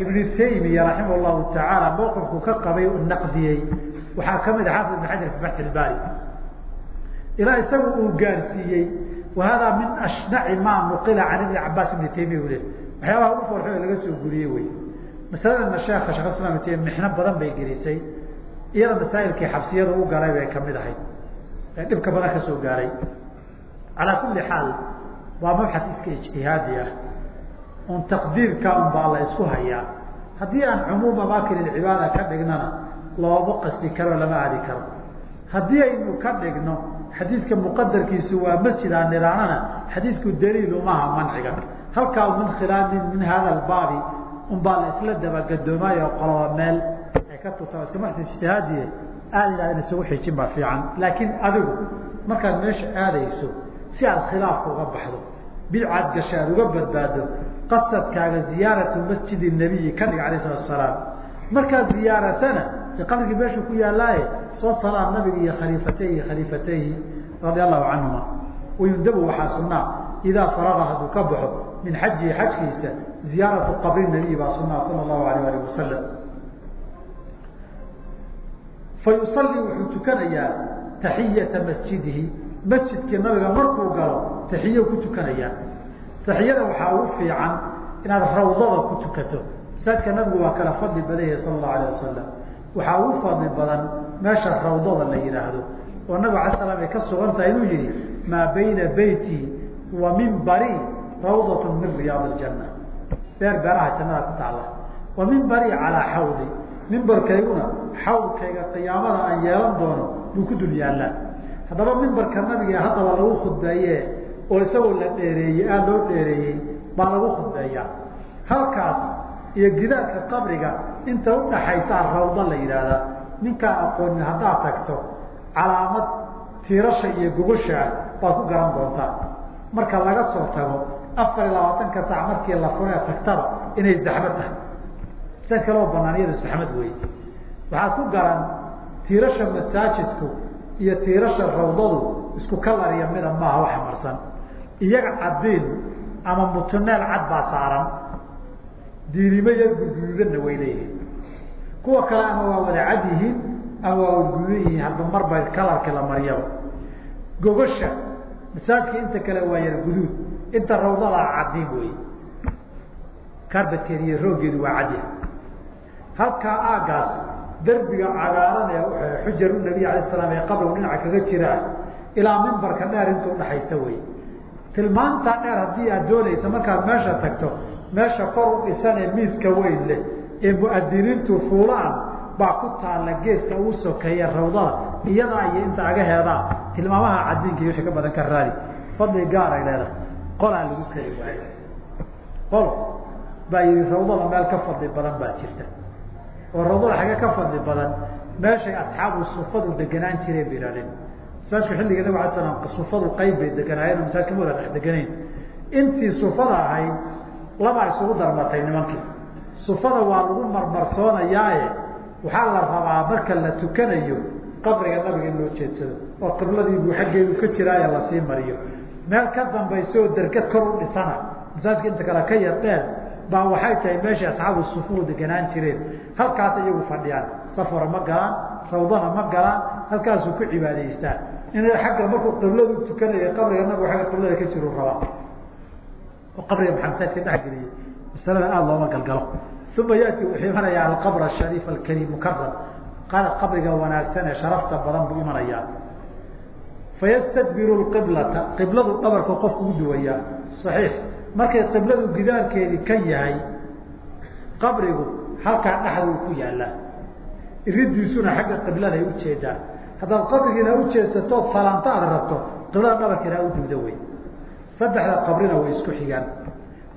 ibnu taymiya raximah llahu tacaala mawqifku ka qabay naqdiyey. Waxaa ka mid a xaafid ibn xajar fi fathi ilbaari ilaa isagu uu gaarsiiyey wa haadaa min ashnaci maa nuqila can ibni cabaas ibni taymiya ule waxyaabaha ugu forxo laga soo guriyey wey masaladana sheekha shekh islam ibn taymiya mixno badan bay gelisay. Iyada masaa'ilkii xabsiyada u galay bay ka mid ahayd ee dhibka badan ka soo gaaray. Calaa kulli xaal waa mabxad iska ijtihaadi ah. Un taqdiirka un baa la isku hayaa haddii aan cumuum amaakin cibaada ka dhignana looma qasdi karo lama aadi karo. Haddii aynu ka dhigno xadiidka muqadarkiisu waa masjid aan niraanana xadiidku daliil umaha manciga. Halkaa min khilaamin min hada baabi un baa la isla dabagadoomayo qoloba meel ay ka tuta si maxsi ijtihaadiye aad inaad isugu xijin baa fiican. Laakiin adigu markaad meesha aadayso si aad khilaafka uga baxdo bidcaad gasha aad uga badbaado qasadkaaga ziyaaratu masjid nabiyi ka dhig alayh salatu salaam markaad ziyaaratana qabrigii meeshu ku yaalaaye soo salaam nabiga iyo khaliifatayhi khaliifatayhi radia allahu canhuma wayundabu waxaa sunaa idaa faraga hadduu ka baxo min xajihi xajkiisa ziyaaratu qabri nabiy baa sunaa sala allahu alayh alih wasalam fa yusallii wuxuu tukanayaa taxiyata masjidihi masjidkii nabiga markuu galo taxiyo ku tukanayaa taxiyada waxaa ugu fiican inaad rawdada ku tukato masaajka nabigu waa kala fadli badan yahay allahu alayh wasalam waxaa ugu fadli badan meesha rawdada la yidhaahdo oo nabig ala slam ay ka sugan tahay inuu yihi maa bayna beyti wa mimbari rawdat min riyaad اjanna beer beeraha jannada ku taala wa mimbari calaa xawdi mimbarkayguna xawdkayga qiyaamada aan yeelan doono buu ku dul yaallaa. Haddaba mimbarka nabiga haddaba lagu khudbeeye oo isagoo la dheereeyey aada loo dheereeyey baa lagu khudbeeyaa. Halkaas iyo gidaarka qabriga inta udhaxaysaa rawda la yidhaahdaa ninkaan aqoonin haddaad tagto calaamad tiirasha iyo gogoshaa baad ku garan doontaa. Marka laga soo tago afar iyo labaatanka saac markii la furee tagtaba inay zaxmad tahay. Sa kaloo banaaniyadu saxmad wey waxaad ku garan tiirasha masaajidku iyo tiirasha rawdadu isku kalariya mida maaha wax marsan. Iyaga cadiin ama mutuneel cad baa saaran. Diirimo yar gurgududanna way leeyihiin. Kuwa kale ama waa wada cad yihiin ama waa wadgududan yihiin hadba marba kalarka la mariyaba gogosha masaajidka inta kale waa yar guduud. Inta rawdadaa cadiin wey karbadkeed iyo rooggeedu waa cadya halkaa aagaas derbiga cagaaran ee xujar nabiy alay slam ee qabrigu dhinaca kaga jiraa ilaa mimbarka dheer inta udhaxaysa wey tilmaantaa dheer haddii aad doonaysa markaad meesha tagto meesha kor u dhisan ee miiska weyn leh ee muadiniintu fuulaan baa ku taalla geeska ugu sokeeya rawdada iyadaa iyo inta agaheedaa tilmaamaha cadiinka iyo wixii ka badan ka raadi fadli gaar ay leedahay. Qolaan lagu keli waayo. Qol baa yihi rawdada meel ka fadli badan baa jirta oo rawdada xagee ka fadli badan meeshay asxaabu sufadu deganaan jireen ba ihahdeen masaajka xilliga nabig ala slam sufadu qayb bay deganaayeen oo masaajka ma wada dhex deganayn. Intii sufada ahayd labaa isugu darmatay nimankii. Sufada waa lagu marmarsoonayaaye waxaa la rabaa marka la tukanayo qabriga nabiga in loo jeedsado oo qibladiibuu xaggeedu ka jiraaye la sii mariyo. Meel ka dambaysa oo dergad kor u dhisana. Masaajka inta kale ka yar dheer baa waxay tahay meeshay asxaabu sufuu deganaan jireen. Halkaas iyagu fadhiyaan. Safara ma galaan rawdana ma galaan halkaasuu ku cibaadaystaan. Inay agga markuu qibladu tukanaya qabriga nabigu agga qiblada ka jiru rabaa. Oo qabriga maxamesaadka dhexgeliyey masalada aada looma galgalo. Uma yati wuxuu imanayaa alqabr ashariif alkarim mukaram qabriga wanaagsan ee sharafta badan buu imanayaa. Fayastadbiru qiblata qibladu dhabarka qofku u duwayaa saxiix markay qibladu gidaarkeedii kan yahay qabrigu halkaa dhexduu ku yaalaa iridiisuna xagga qibladay u jeedaa haddaad qabrigiina ujeedsatood salaanta aad rabto qiblada dhabarkeeda u duwda wey saddexda qabrina way isku xigaan.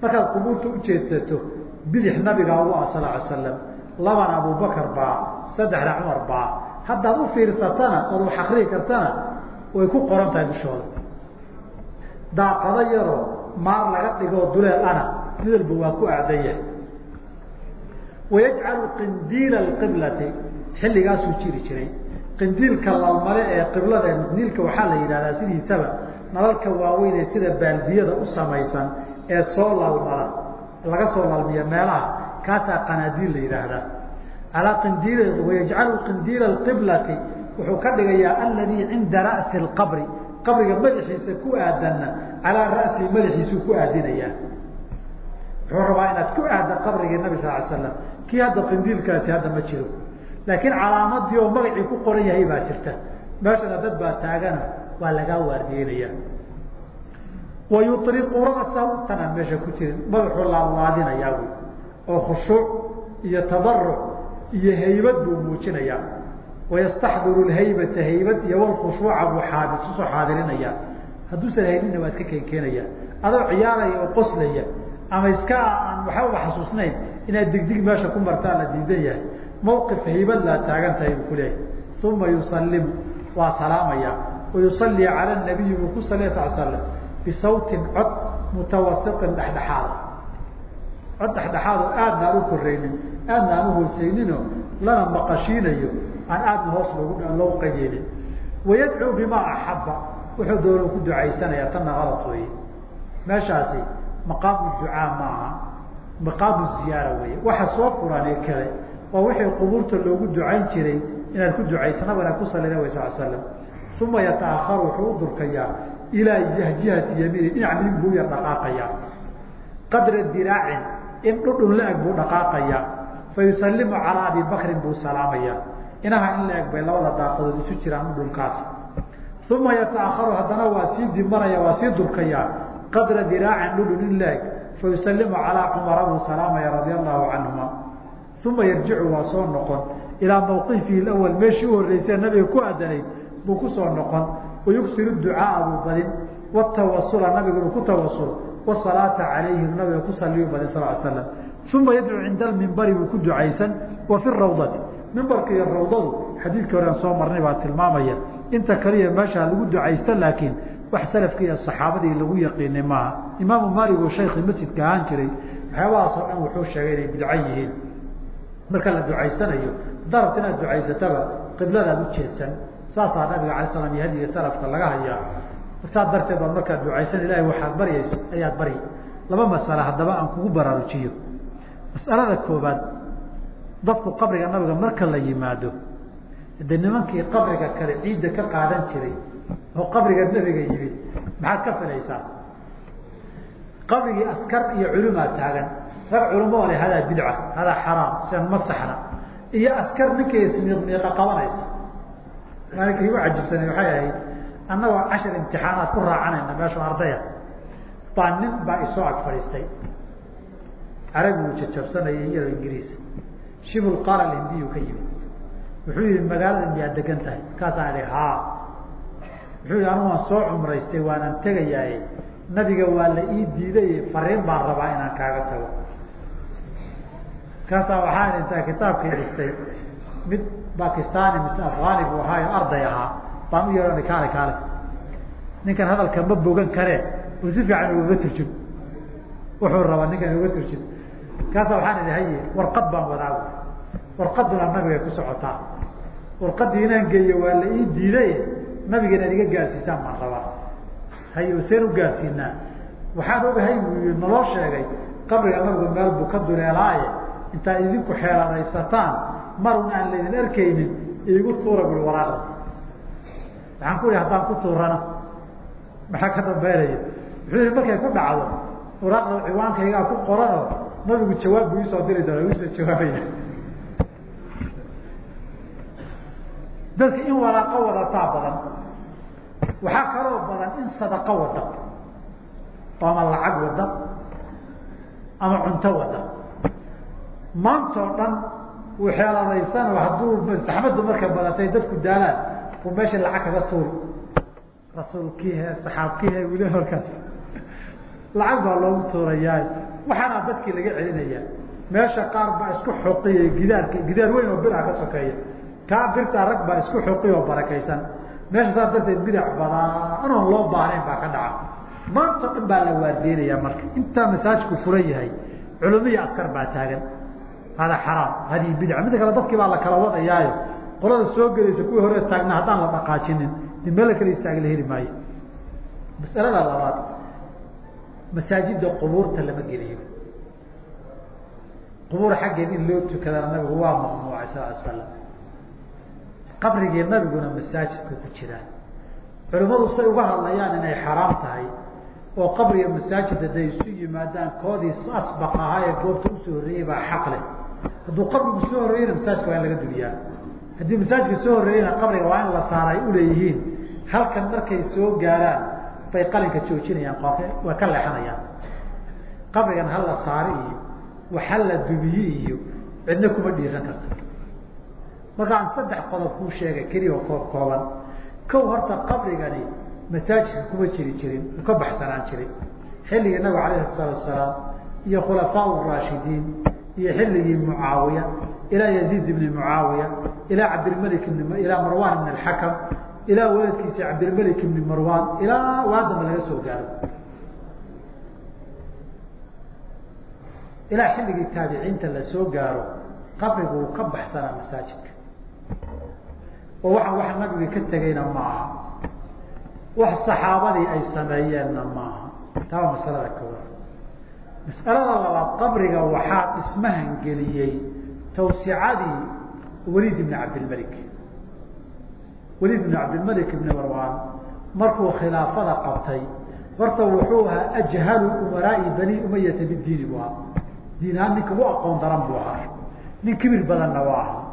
Markaad qubuurta ujeedsato bidix nabiga ugu ah sal ly slam labana abubakar baa saddexda cumar baa. Haddaad u fiirsatana ood wax akrii kartana way ku qoran tahay dushooda. Daaqado yaroo maar laga dhigoo duleel ana. Mid walba waa ku aadan yahay. Wayajcalu qindiila qiblati xilligaasuu jiri jiray. Qindiilka lalmale ee qiblada niilka waxaa la yidhahdaa sidiisaba. Nalalka waaweyn sida baaldiyada u samaysan ee soo lalmala laga soo lalmiya meelaha kaasaa qanaadiil la yidhaahdaa. Alaa qindiil wayajcalu qindiila qiblati wuxuu ka dhigayaa aladii cinda ra'si qabri qabriga madaxiisa ku aadanna calaa ra'sihi madaxiisuu ku aadinayaa wuxuu rabaa inaad ku aadda qabrigii nabi sal l slam kii hadda qindiilkaasi hadda ma jiro laakiin calaamadii oo magacii ku qoran yahay baa jirta meeshana dad baa taagana waa lagaa waardiyeynaya wa ra'sahu tanaan meesha ku jirin madaxuu laadlaadinayaa wy oo khushuuc iyo tadaruc iyo haybad buu muujinayaa wayastaxdiru haybata haybad iyo walkhushuuca buu xaadis u soo xaadirinaya hadduusan haynina waa iska keenkeenaya adoo ciyaaraya oo qoslaya ama iska aan waxbaba xasuusnayn inaad digdig meesha ku martaa la diidan yahay mawqif haybad laa taagan tahay buu kuleeyahay uma yusalimu waa salaamaya. Wayusalii cala nabiyi buu ku saliya sal slam bisawtin cod mutawasiqin dhexdhexaada cod dhexdhexaadoo aadna aan u koraynin aadna aan uhooseyninoo lana maqashiinayo aan aadna hoos loogu loogu qayeelin wayadcuu bimaa axaba wuxuu doona ku ducaysanaya tanna alad weeye. Meeshaasi maqaamu ducaa maaha maqaamu ziyaara weeye. Waxa soo furanee kale waa wixii qubuurta loogu ducayn jiray inaad ku ducaysa nabigana ku salina way sal slam uma yataakaru wuxuu u durkayaa ilaa jihati yamiini dhinac midig buu yar dhaqaaqayaa. Qadra diraacin in dhudhun la-eg buu dhaqaaqayaa. Fayusalimu calaa abi bakrin buu salaamaya inaha in la eg bay labada daaqadood isu jiraan dhudhunkaas uma yataakaru haddana waa sii dimaraya waa sii durkayaa qadra diraacin dhudhun in la eg fayusalimu calaa cumara buu salaamaya radia allahu canhuma uma yarjicu waa soo noqon ilaa mawqifihi awal meeshii u horreysee nabiga ku adanayd buu ku soo noqon wayugsiru ducaaa buu badin watawasula nabiga ku tawasulo wasalaata calayhi nabiga ku saliyu badin sal slam uma yadcuu cinda almimbari buu ku ducaysan wa fi rawdati mimbarka iyo rawdadu xadiidkii horean soo marnay baa tilmaamaya inta kaliya meeshaa lagu ducaysta laakiin wax salafka iyo saxaabadii lagu yaqiinay maaha. Imaamu maalik oo shaykii masjidka ahaan jiray waxyaabahaas oo dhan wuxuu sheegay inay bidco yihiin. Marka la ducaysanayo darabta inaad ducaysataba qibladaad u jeedsan. Saasaa nabiga alay slam iyo hadiga salafka laga hayaa. Saas darteed baad markaad ducaysan ilahay waxaad baryayso ayaad baryi laba masale haddaba aan kugu baraarujiyo. Masalada koobaad dadku qabriga nabiga marka la yimaado de nimankii qabriga kale ciidda ka qaadan jiray oo qabriga nabiga yimid maxaad ka filaysaa? Qabrigii askar iyo culumaa taagan. Rag culamo le hadaa bidca hadaa xaraam sian ma saxna iyo askar ninkay ismiiqmiiqa qabanaysa. Maalinka igu cajibsanay waxay ahayd annagoo cashar imtixaanaad ku raacanayna meesha ardaya. Baa nin baa isoo ag fadhiistay. Carabi uu jajabsanayay iyadoo ingiriis. Shibul qaala hindiyu ka yimid wuxuu yihi magaalada miyaad degan tahay. Markaasaan ihi haa. Wuxuu yihi anu waan soo cumraystay waanaan tegayaaye nabiga waa la ii diiday fariin baan rabaa inaan kaaga tago. Markaasaa waxaan intaa kitaabkii dhistay mid bakistani mise afghani buu ahaayo arday ahaa baan u yeehana kaale kaale ninkan hadalka ma bogan karee oo si fiican ugaga turjum wuxuu rabaa ninkan uga turjum markaasa waxaan idhi haye warqad baan wadaago warqaduna nabigay ku socotaa. Warqaddii inaan geeyo waa la ii diiday nabiga inaad iga gaadsiisaan baan rabaa. Haye seen u gaadsiinaa waxaan ogahay buu naloo sheegay qabriga nabigu meel buu ka duleelaaye intaad idinku xeeladaysataan marun aan laydin arkaynin iigu tuura bui waraaqda waxaan ku ihi haddaan ku tuurana. Maxaa ka dambeynaya? Wuxuu yihi markay ku dhacdo waraaqda ciwaankaygaa ku qoranoo nabigu jawaab buu iisoo diri doona iisoo jawaabaya dadka in waraaqo wadataa badan waxaa kaloo badan in sadaqo wada oo ama lacag wada ama cunto wada. Maantoo dhan uu xeeladaysan hadduu saxmadu markay badatay dadku daalaan uu meesha lacag kaga tuuri rasuulkiihe saxaabkiihe wili markaas lacag baa loogu tuurayaa. Waxaana dadkii laga celinaya meesha qaar baa isku xoqiya gidaarka gidaar weyn oo bidca ka sokeeya kaa birtaa rag baa isku oo barakaysan. Meesha saas darteed bidac badaan oon loo baahnayn baa ka dhaca. Maantao dhan baa la waardeynaya marka. Intaa masaajku furan yahay culumiya askar baa taagan. Hada xaraam haddii bidca midda kale dadkii baa la kala wadayaayo. Qolada soo gelaysa kuwii hore taagna haddaan la dhaqaajinin. In meel kala istaaga la heli maayo. Masalada labaad masaajida qubuurta lama geliyo. Qubuur xaggeed in loo tukadana nabigu waa mamnuucay sal slam qabrigii nabiguna masaajidka ku jiraan. Culimmadu say uga hadlayaan inay xaraam tahay oo qabriga masaajid hadday isu yimaadaan koodii asbaq ahaa ee goobta u soo horreeyey baa xaq leh. Hadduu qabrigu soo horreeyena masaajidka waa in laga duliyaa haddii masaajidka soo horreeyena qabriga waa in la saara ay uleeyihiin halkan markay soo gaaraan bay qalinka joojinayaan way ka leexanayaan. Qabrigan ha la saari iyo waxa la dubiye iyo cidna kuma dhiiran karto markaan saddex qodob kuu sheegay keliya koob kooban kow horta qabrigani masaajidka kuma jiri jirin ka baxsanaan jiray xilligii nabiga alayhi salaatu wasalaam iyo khulafaa raashidiin iyo xilligii mucaawiya ilaa yaziid ibni mucaawiya ilaa cabdilmalik ilaa marwan ibn alxakam ilaa waladkiisa cabdilmalik ibni marwan ilaa waadamba laga soo gaaro. Ilaa xilligii taabiciinta la gaaro qabrigu uu ka baxsanaa masaajidka oo waxaan wax nabiga ka tegayna ma aha wax saxaabadii ay sameeyeenna maaha. Taa waa masalada koowaad. Mas'alada labaad qabriga waxaa dhismahan geliyey tawsicadii waliid ibni cabdilmalik weliid bn cabdilmalik ibni marwan markuu khilaafada qabtay horta wuxuu ahaa ajhalu umaraai bani umayata bidiini buu ahaa. Diin ahaan ninka ugu aqoon daran buu ahaa. Nin kibir badanna waa ahaa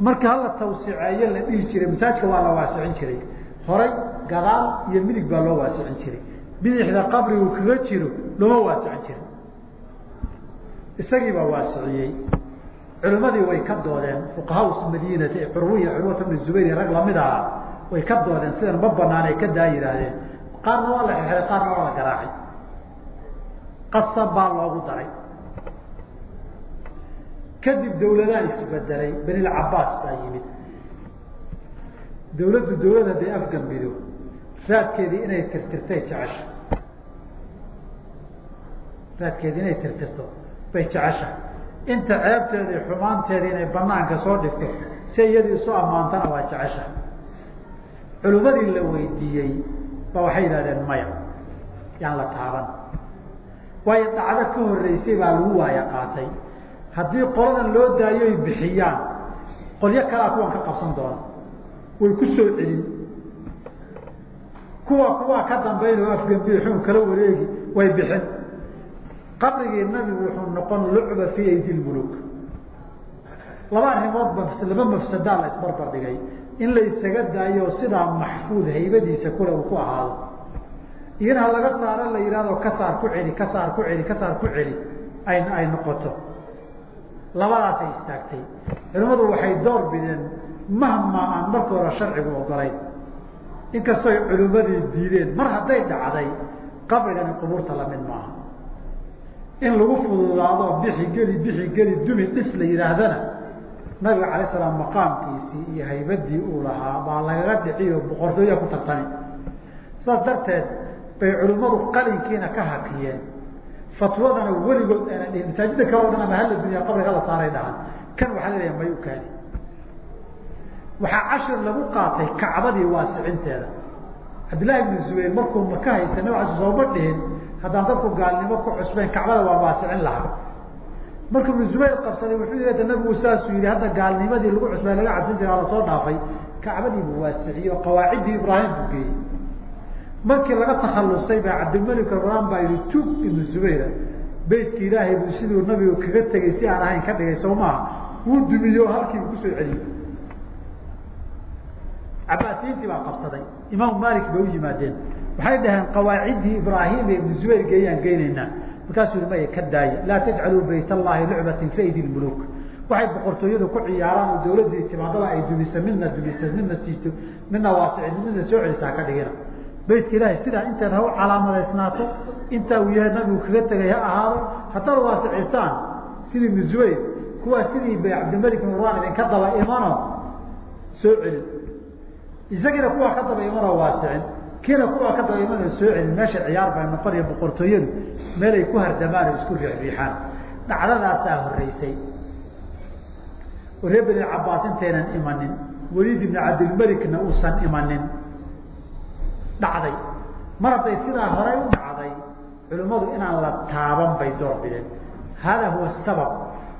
marka hala tawsiceeyo la dhihi jiray masaajka waa la waasicin jiray. Horay gadaal iyo midig baa loo waasicin jiray. Bidixda qabrigu kaga jiro looma waasicin jirin. Isagii baa waasiciyey. Culimmadii way ka doodeen. Fuqahaa madiinati curwiya curwata bni zubayr rag la mid ahaa way ka doodeen sidan ma banaanay ka daa yihaahdeen qaarna waa la xeray qaarna waa la garaacay. Qasab baa loogu daray kadib dawladaha isbedelay benilcabaas baa yimid. Dawladdu dawlad hadday afgambido raadkeedii inay tirtirtay jecesha. Raadkeedii inay tirtirto bay jecesha. Inta ceebteeda iyo xumaanteeda inay banaanka soo dhigto si iyadii isu ammaantana waa jecesha. Culimmadii la weydiiyey ba waxay yidhahdeen maya yaan la taaban. Waayo dhacdo ka horreysay baa lagu waaya qaatay haddii qoladan loo daayo ay bixiyaan. Qolyo kalea kuwan ka qabsan doona. Way ku soo celin. Kuwa kuwaa ka dambayn oo afgambiyo xun kala wareegi way bixin. Qabrigii nabigu wuxuu noqon lucba fii aydi lmuluk laba arrimood ba laba mafsadaa la isbarbar dhigay. In la isaga daayo sidaa maxfuud haybadiisa kule uu ku ahaado. Iyo ha laga saaro la yidhahdo ka saar ku celi ka saar ku celi ka saar ku celi. Ay ay noqoto labadaasay istaagtay. Culimmadu waxay door bideen mahma aan marka hore sharcigu ogolayn. Inkastoo ay culimmadii diideen mar hadday dhacday qabrigani qubuurta la mid maaha. In lagu fududaado bixi geli bixi geli dumi dhis la yidhaahdana nabiga alay salaam maqaamkiisii iyo haybadii uu lahaa baa lagaga dhiciyo boqortooya ku tartani saas darteed bay culimmadu qalinkiina ka hakiyeen fatwadana weligood ayna dhihin. Masaajida kale o dhan qabriga la saaray dhahan kan waxaa la leeyahay may u kaadi. Waxaa cashir lagu qaatay kacbadii waasicinteeda. Cabdillahi ibnu zubayr markuu maka haysta nab ala sooma dhihin haddaan dadku gaalnimo ku cusbayn kacbada waa waasicin lahaa. Markuu ibnu zubayr qabsaday wuxuu yidhi nabigu saasuu yihi hadda gaalnimadii lagu cusbay laga cabsan jira la soo dhaafay kacbadii buu waasiciye oo qawaaciddii ibraahim buu geeyey markii laga takhalusay baa cabdilmalik abraham baa yihi tub ibnu zubayra beytka ilaahay buu siduu nabigu kaga tegey si aan ahayn ka dhigay soo maaha. Wuu dumiye oo halkiibu ku soo celiyey. Cabaasiyiintii baa qabsaday. Imaamu malik bay u yimaadeen. Waxay dhaheen qawaaciddii ibraahim ee ibnu zubayr geeyaan geynaynaa markaasuu yihi maya ka daaya laa tajcaluu bayt allahi lucbatin fi aydi lmuluk. Waxay boqortooyadu ku ciyaaraan oo dawladdii timaadada ay dumisa midna dumisa midna siisto midna waasicin midna soo celisaa ka dhigina baytka ilaahay sidaa inteed ha u calaamadaysnaato intaa uu yahay nabigu kaga tegay ha ahaado. Haddaad waasicisaan sidii ibnu zubayr kuwaa sidii bay cabdilmalik bin uraan idinka daba imano soo celin. Isagiina kuwaa ka daba imanoo waasicin kiina kuwaa ka daba imanoo soo celin. Meesha ciyaar bay noqonaya boqortooyadu meel ay ku hardamaan oo isku riixriixaan. Dhacdadaasaa horreysay. Oo reer cabaas intaynan imanin. Weliid ibni cabdilmelikna uusan imanin dhacday. Mar hadday sidaa horay u dhacday culimmadu inaan la taaban bay door bideen. Hada huwa sabab.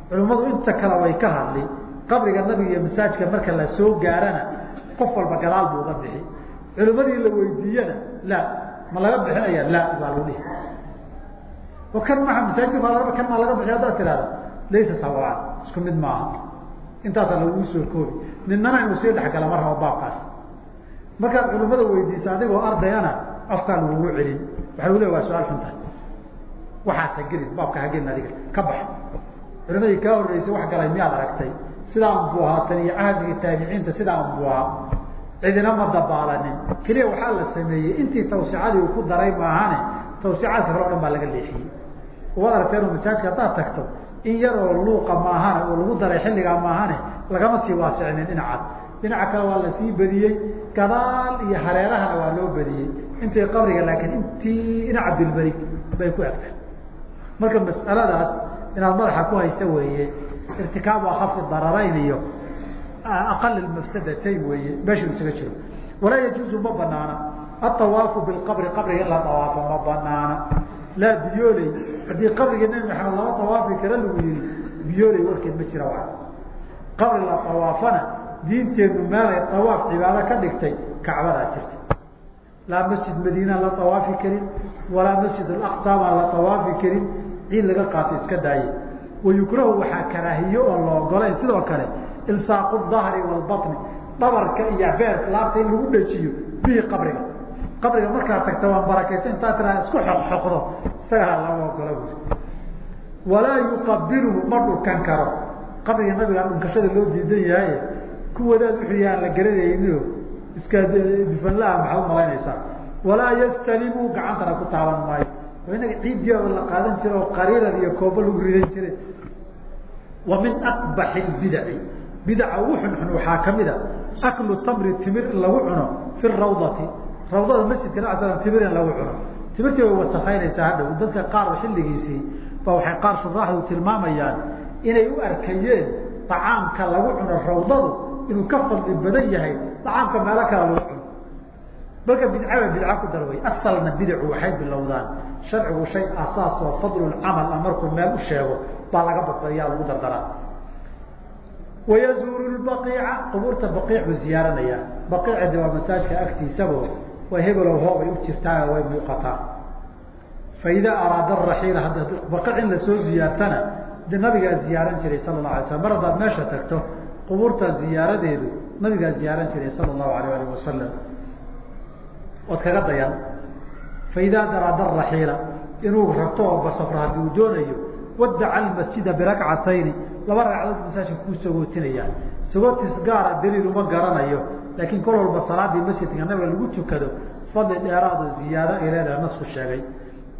Culimmadu inta kale way ka hadli. Qabriga nabiga iyo masaajka marka la gaarana qof walba gadaal buu uga bixi. Culimmadii la weydiiyana la ma laga bixinaya la baa lagu dhihi. O kan maa masaajidka baa kan maa laga bixi haddaad tirahda laysa sawaan isku mid maaha. Intaasaa lagu soo koobi. Midnana inuu sii dhexgala mar rabo baabkaas markaad culimada weydiisa adigoo ardayana afkaa lagugu celin waxa lagu le waa su'aal xun tahay. Waxaas ha gelin baabka ha gelin adiga. Ka bax. Culimadii kaa horreysay wax galay miyaad aragtay. Sidaan buu ahaa tan iyo cahdigii taabiciinta sidaan buu ahaa. Cidina ma dabaalanin keliya waxaa la sameeyey. Intii tawsicadii uu ku daray maahane tawsicaadka hore o dhan baa laga leexiyey. Waad aragtay inuu masaajka haddaad tagto in yaroo luuqa maahane oo lagu daray xilligaa maahane lagama sii waasicinin dhinacaas dhinaca kale waa la sii badiyey gadaal iyo hareerahana waa loo badiyey. Intay qabriga laakiin intii ina cabdilmalik bay ku egtay marka mas'aladaas inaad madaxa ku haysa weeye irtikaabu akafi dararayn iyo aqal mafsadatayn weeye meeshuu isaga jiro. Walaa yajuuzu ma banaana. Aawaafu bilqabri qabriga in la awaafo ma banaana. Laa biyooley. Haddii qabrigii nabi maxamed lama awaafi kara lagu yihi biyooley warkeed ma jira wa qabri la awaafana diinteennu meelay awaaf cibaado ka dhigtay kacbadaa jirta laa masjid madiina la awaafi karin walaa masjid alaqsa baan la awaafi karin. Ciid laga qaatay iska daaye. Wayukrahu waxaa karaahiye oo la ogolayn sidoo kale ilsaaqu dahri walbaطni dhabarka iyo beerka laabta in lagu dhejiyo bihi qabriga. Qabriga markaa tagta waan barakaysa intaa tiraa isku xoqxoqdo isagaa lama ogola bui walaa yuqabiluhu ma dhunkan karo. Qabriga nabigaa dhunkashada loo diidan yahay kuwadaad wuxuu yahaan la garanayninoo iska dufanlaha maxaad umalaynaysaa walaa yastalimu gacantana ku taaban maayo. Oo inaga ciiddiiaba la qaadan jira oo qariiran iyo kooba lagu ridan jiray. Wa min aqbaxi bidaci bidaca ugu xunxun waxaa ka mid a aklu tamri timir in lagu cuno fi rawdati. Rawdada masjidka nabi slam timir in lagu cuno. Timirtii way wasakaynaysaa hadhow. Dadka qaar xilligiisii ba waxay qaar shuraaxdu tilmaamayaan inay u arkayeen acaamka lagu cuno rawdadu inuu ka fadli badan yahay acaamka meelo kale lagu cuno. Marka bidcaba bidca ku darway. Asalna bidacu waxay bilowdaan. Sharcigu shay asaas oo fadlulcamal a markuu meel u sheego baa laga badbadiyaa lagu dardaraa. Wayazuuru baqiica qubuurta baqiic buu ziyaaranayaa baqiicadi waa masaajka agtiisabo waa hebelow hoobay u jirtaa way muuqataa. Faidaa araada raxiila hadda baqiic in la soo ziyaartana de nabigaa ziyaaran jiray sala lahu alay slam mar haddaad meesha tagto qubuurta ziyaaradeedu nabigaa ziyaaran jiray sala allahu alayh alih wasalam ood kaga dayan faidaa araada raxiila inuu rarto oo basafro haddii uu doonayo wadaca almasjida birakcatayni laba ragcadood masaajka kuu sagootinayaan. Sagootis gaara daliil uma garanayo laakiin kol walba salaadii masjidka nabiga lagu tukado fadli dheeraadoo ziyaado ay leedahay nasku sheegay.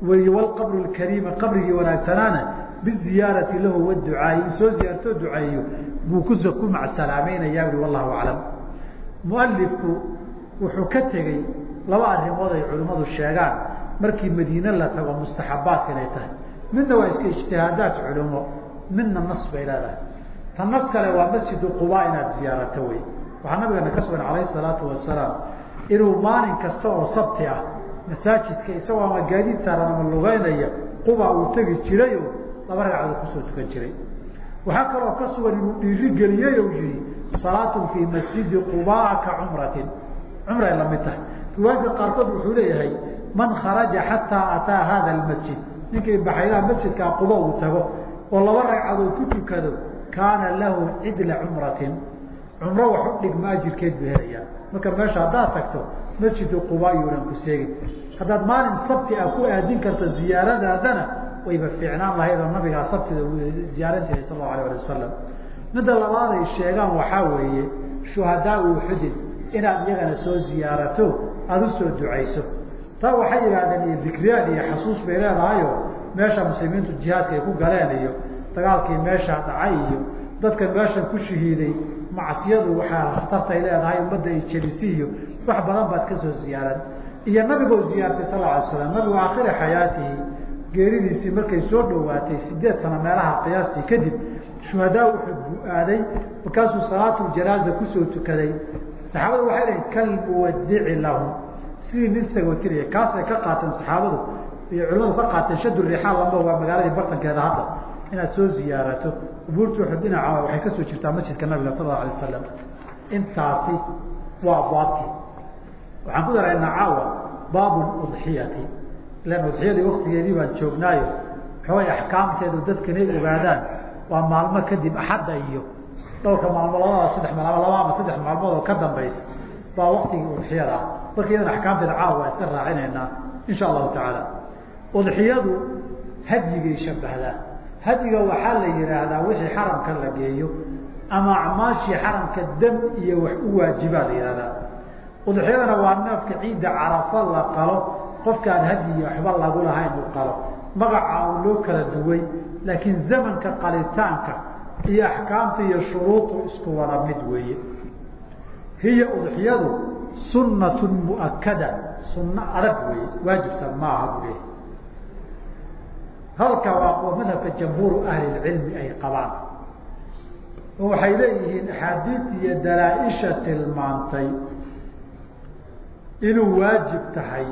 Wey wlqabru lkariima qabrigii wanaagsanaana biziyaarati lahu waducaayi in soo ziyaartoo duceeyo buu ku ku macsalaameynaya ui wallahu aclam. Mualifku wuxuu ka tegey laba arrimood ay culimmadu sheegaan markii madiine la tago mustaxabaadka inay tahay. Midna waa iska ijtihaadaad culimo midna nas bay leedahay. Ta nas kale waa masjidu quba inaad ziyaarato wey waxaa nabigeena ka sugan calayhi salaatu wasalaam inuu maalin kasta oo sabti ah masaajidka isagoo ama gaadiid saaran ama lugeynaya quba uu tegi jiray oo laba ragcadood ku soo tukan jiray waxaa kaloo ka sugan inuu dhiiri geliyey ou yihi salaatun fii masjidi qubaa ka cumratin. Cumray la mid tahay. Riwaayadka qaarkood wuxuu leeyahay man kharaja xataa ataa hada masjid ninkii baxaylaha masjidkaa quba uu tago oo laba ragcadood ku tukado kaana lahu cidla cumratin. Cumro wax u dhigma ajirkeed buu helayaa. Marka meesha haddaad tagto masjidu quba yuunan ku seegin. Haddaad maalin sabti ah ku aadin karto ziyaaradaadana wayba fiicnaan lahayd oo nabigaa sabtida ziyaaran jiray sal allau alah ali wasalam midda labaad ay sheegaan waxaa weeye shuhadaa uxudin inaad iyagana soo ziyaarato aada u soo ducayso. Taa waxay yidhahdeen dikriyaan iyo xasuus bay leedahayo meesha muslimiintu jihaadka ay ku galeen iyo dagaalkii meesha dhacay iyo dadka meesha ku shahiiday macsiyadu waxaa khatartay leedahay ummadda ay jelisi iyo wax badan baad ka soo ziyaaran. Iyo nabigoo ziyaartay sal alay slam nabigu aakhiri xayaatihi geeridiisii markay soo dhawaatay sideed meelaha qiyaastii kadib shuhadaa wuxuu bu-aaday markaasuu salaatuljanaaza ku soo tukaday saxaabadu waxay dhahen kalmuwadici lahum sidii nin sagootinaya kaasay ka qaateen saxaabadu iyo culimadu ka qaateen shadu rixaal lamba waa magaaladii bartankeeda hadda inaad soo ziyaarato. Qubuurtu wuxuu dhinaca waxay ka soo jirtaa masjidka nabiga sal allau alay wasalam intaasi waa baabki waxaan ku daraynaa caawa baabu udxiyati ilan udxiyadii waktigeedii baan joognaayo waxaway axkaamteedu dadka inay ogaadaan waa maalmo kadib axadda iyo dhowrka maalmo labada saddex maalmo laba ama saddex maalmood oo ka dambaysa baa waktigii udxiyada ah marka iyadan axkaamteeda caawa waa iska raacinaynaa insha allahu tacaala udxiyadu hadyigay shabahdaa hadyiga waxaa la yihaahdaa wixii xaramka la geeyo ama acmaashii xaramka dam iyo wax u waajibaa la yihahdaa udxiyadana waa neefka ciidda carafo la qalo qofkaan hadyi waxba lagu lahayn uu qalo. Magaca uu loo kala duway laakiin zamanka qalitaanka iyo axkaamta iyo shuruudu isku wada mid weeye. Hiya udxiyadu sunnatun muakada sunno adag weeye waajibsan maaha buu halka waa madhabka jamhuuru ahli lcilmi ay qabaan. Oo waxay leeyihiin axaadiis iyo dalaa-isha tilmaantay inuu waajib tahay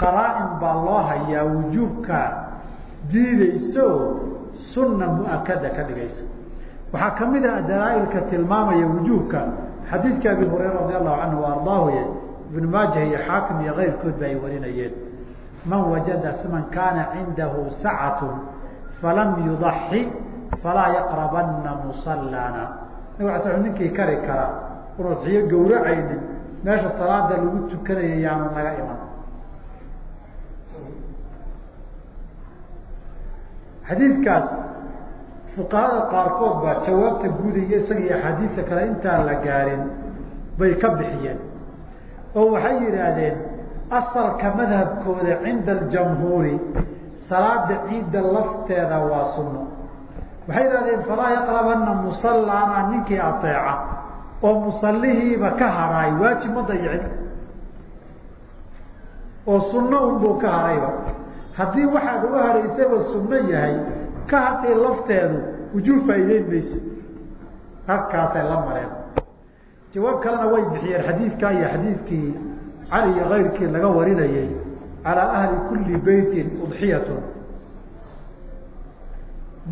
qaraa-in baa loo hayaa wujuubka diideyso sunna mu'akada ka dhigaysa. Waxaa ka mid ah dalaa-ilka tilmaamaya wujuubka xadiidka abi hurayra radi allahu canhu ardaahu ibnu maajah iyo xaakim iyo keyrkood ba ay warinayeen. Man wajada man kaana cindahu sacatu falam yudaxi falaa yaqrabana musallana. Nabig ala sl ninkii kari kara udxiyo gawracaynin meesha salaada lagu tukanaya yaanu naga iman xadiidkaas fuqahada qaarkood baa jawaabta guudaya isaga iyo axaadiista kale intaan la gaarin bay ka bixiyeen. Oo waxay yidhaahdeen asalka madhabkooda cinda aljamhuuri salaada ciidda lafteeda waa sunno. Waxay yidhahdeen falaa yaqrabana musallana ninkii ateeca oo musalihiiba ka haraay waajib ma dayicin oo sunno unbuu ka harayba haddii waxaad uga haraysaba sunno yahay ka haddii lafteedu wujuub faa'iideyn mayso. Halkaasay la mareen. Jawaab kalena way bixiyeen xadiidkaa iyo xadiidkii cali iyo kayrkii laga warinayay. Calaa ahli kulli beytin udxiyatun.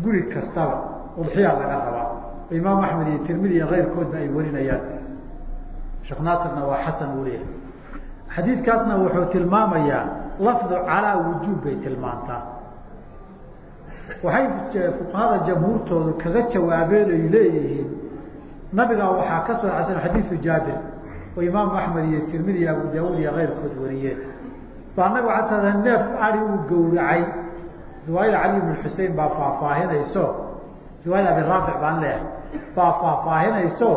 Guri kastaba udxiya laga rabaa. Imaam axmed iyo tirmidi iyo keyrkoodna ay warinayaan. Sheekh naasirna waa xasan uu leeyahay. Xadiidkaasna wuxuu tilmaamayaa lafdu calaa wujuub bay tilmaantaa. Waxay fuqahada jamhuurtoodu kaga jawaabeen ay leeyihiin nabigaa waxaa ka soo xasan xadiisu jaabir oo imaamu axmed iyo tirmidi abu daawuud iyo keyrkood wariyeen. Baa nabigu ala sl neef ari uu gowracay. Riwaayada cali ibn xusein baa faahfaahinayso. Riwaayada abi raafic baan leehay baa faahfaahinayso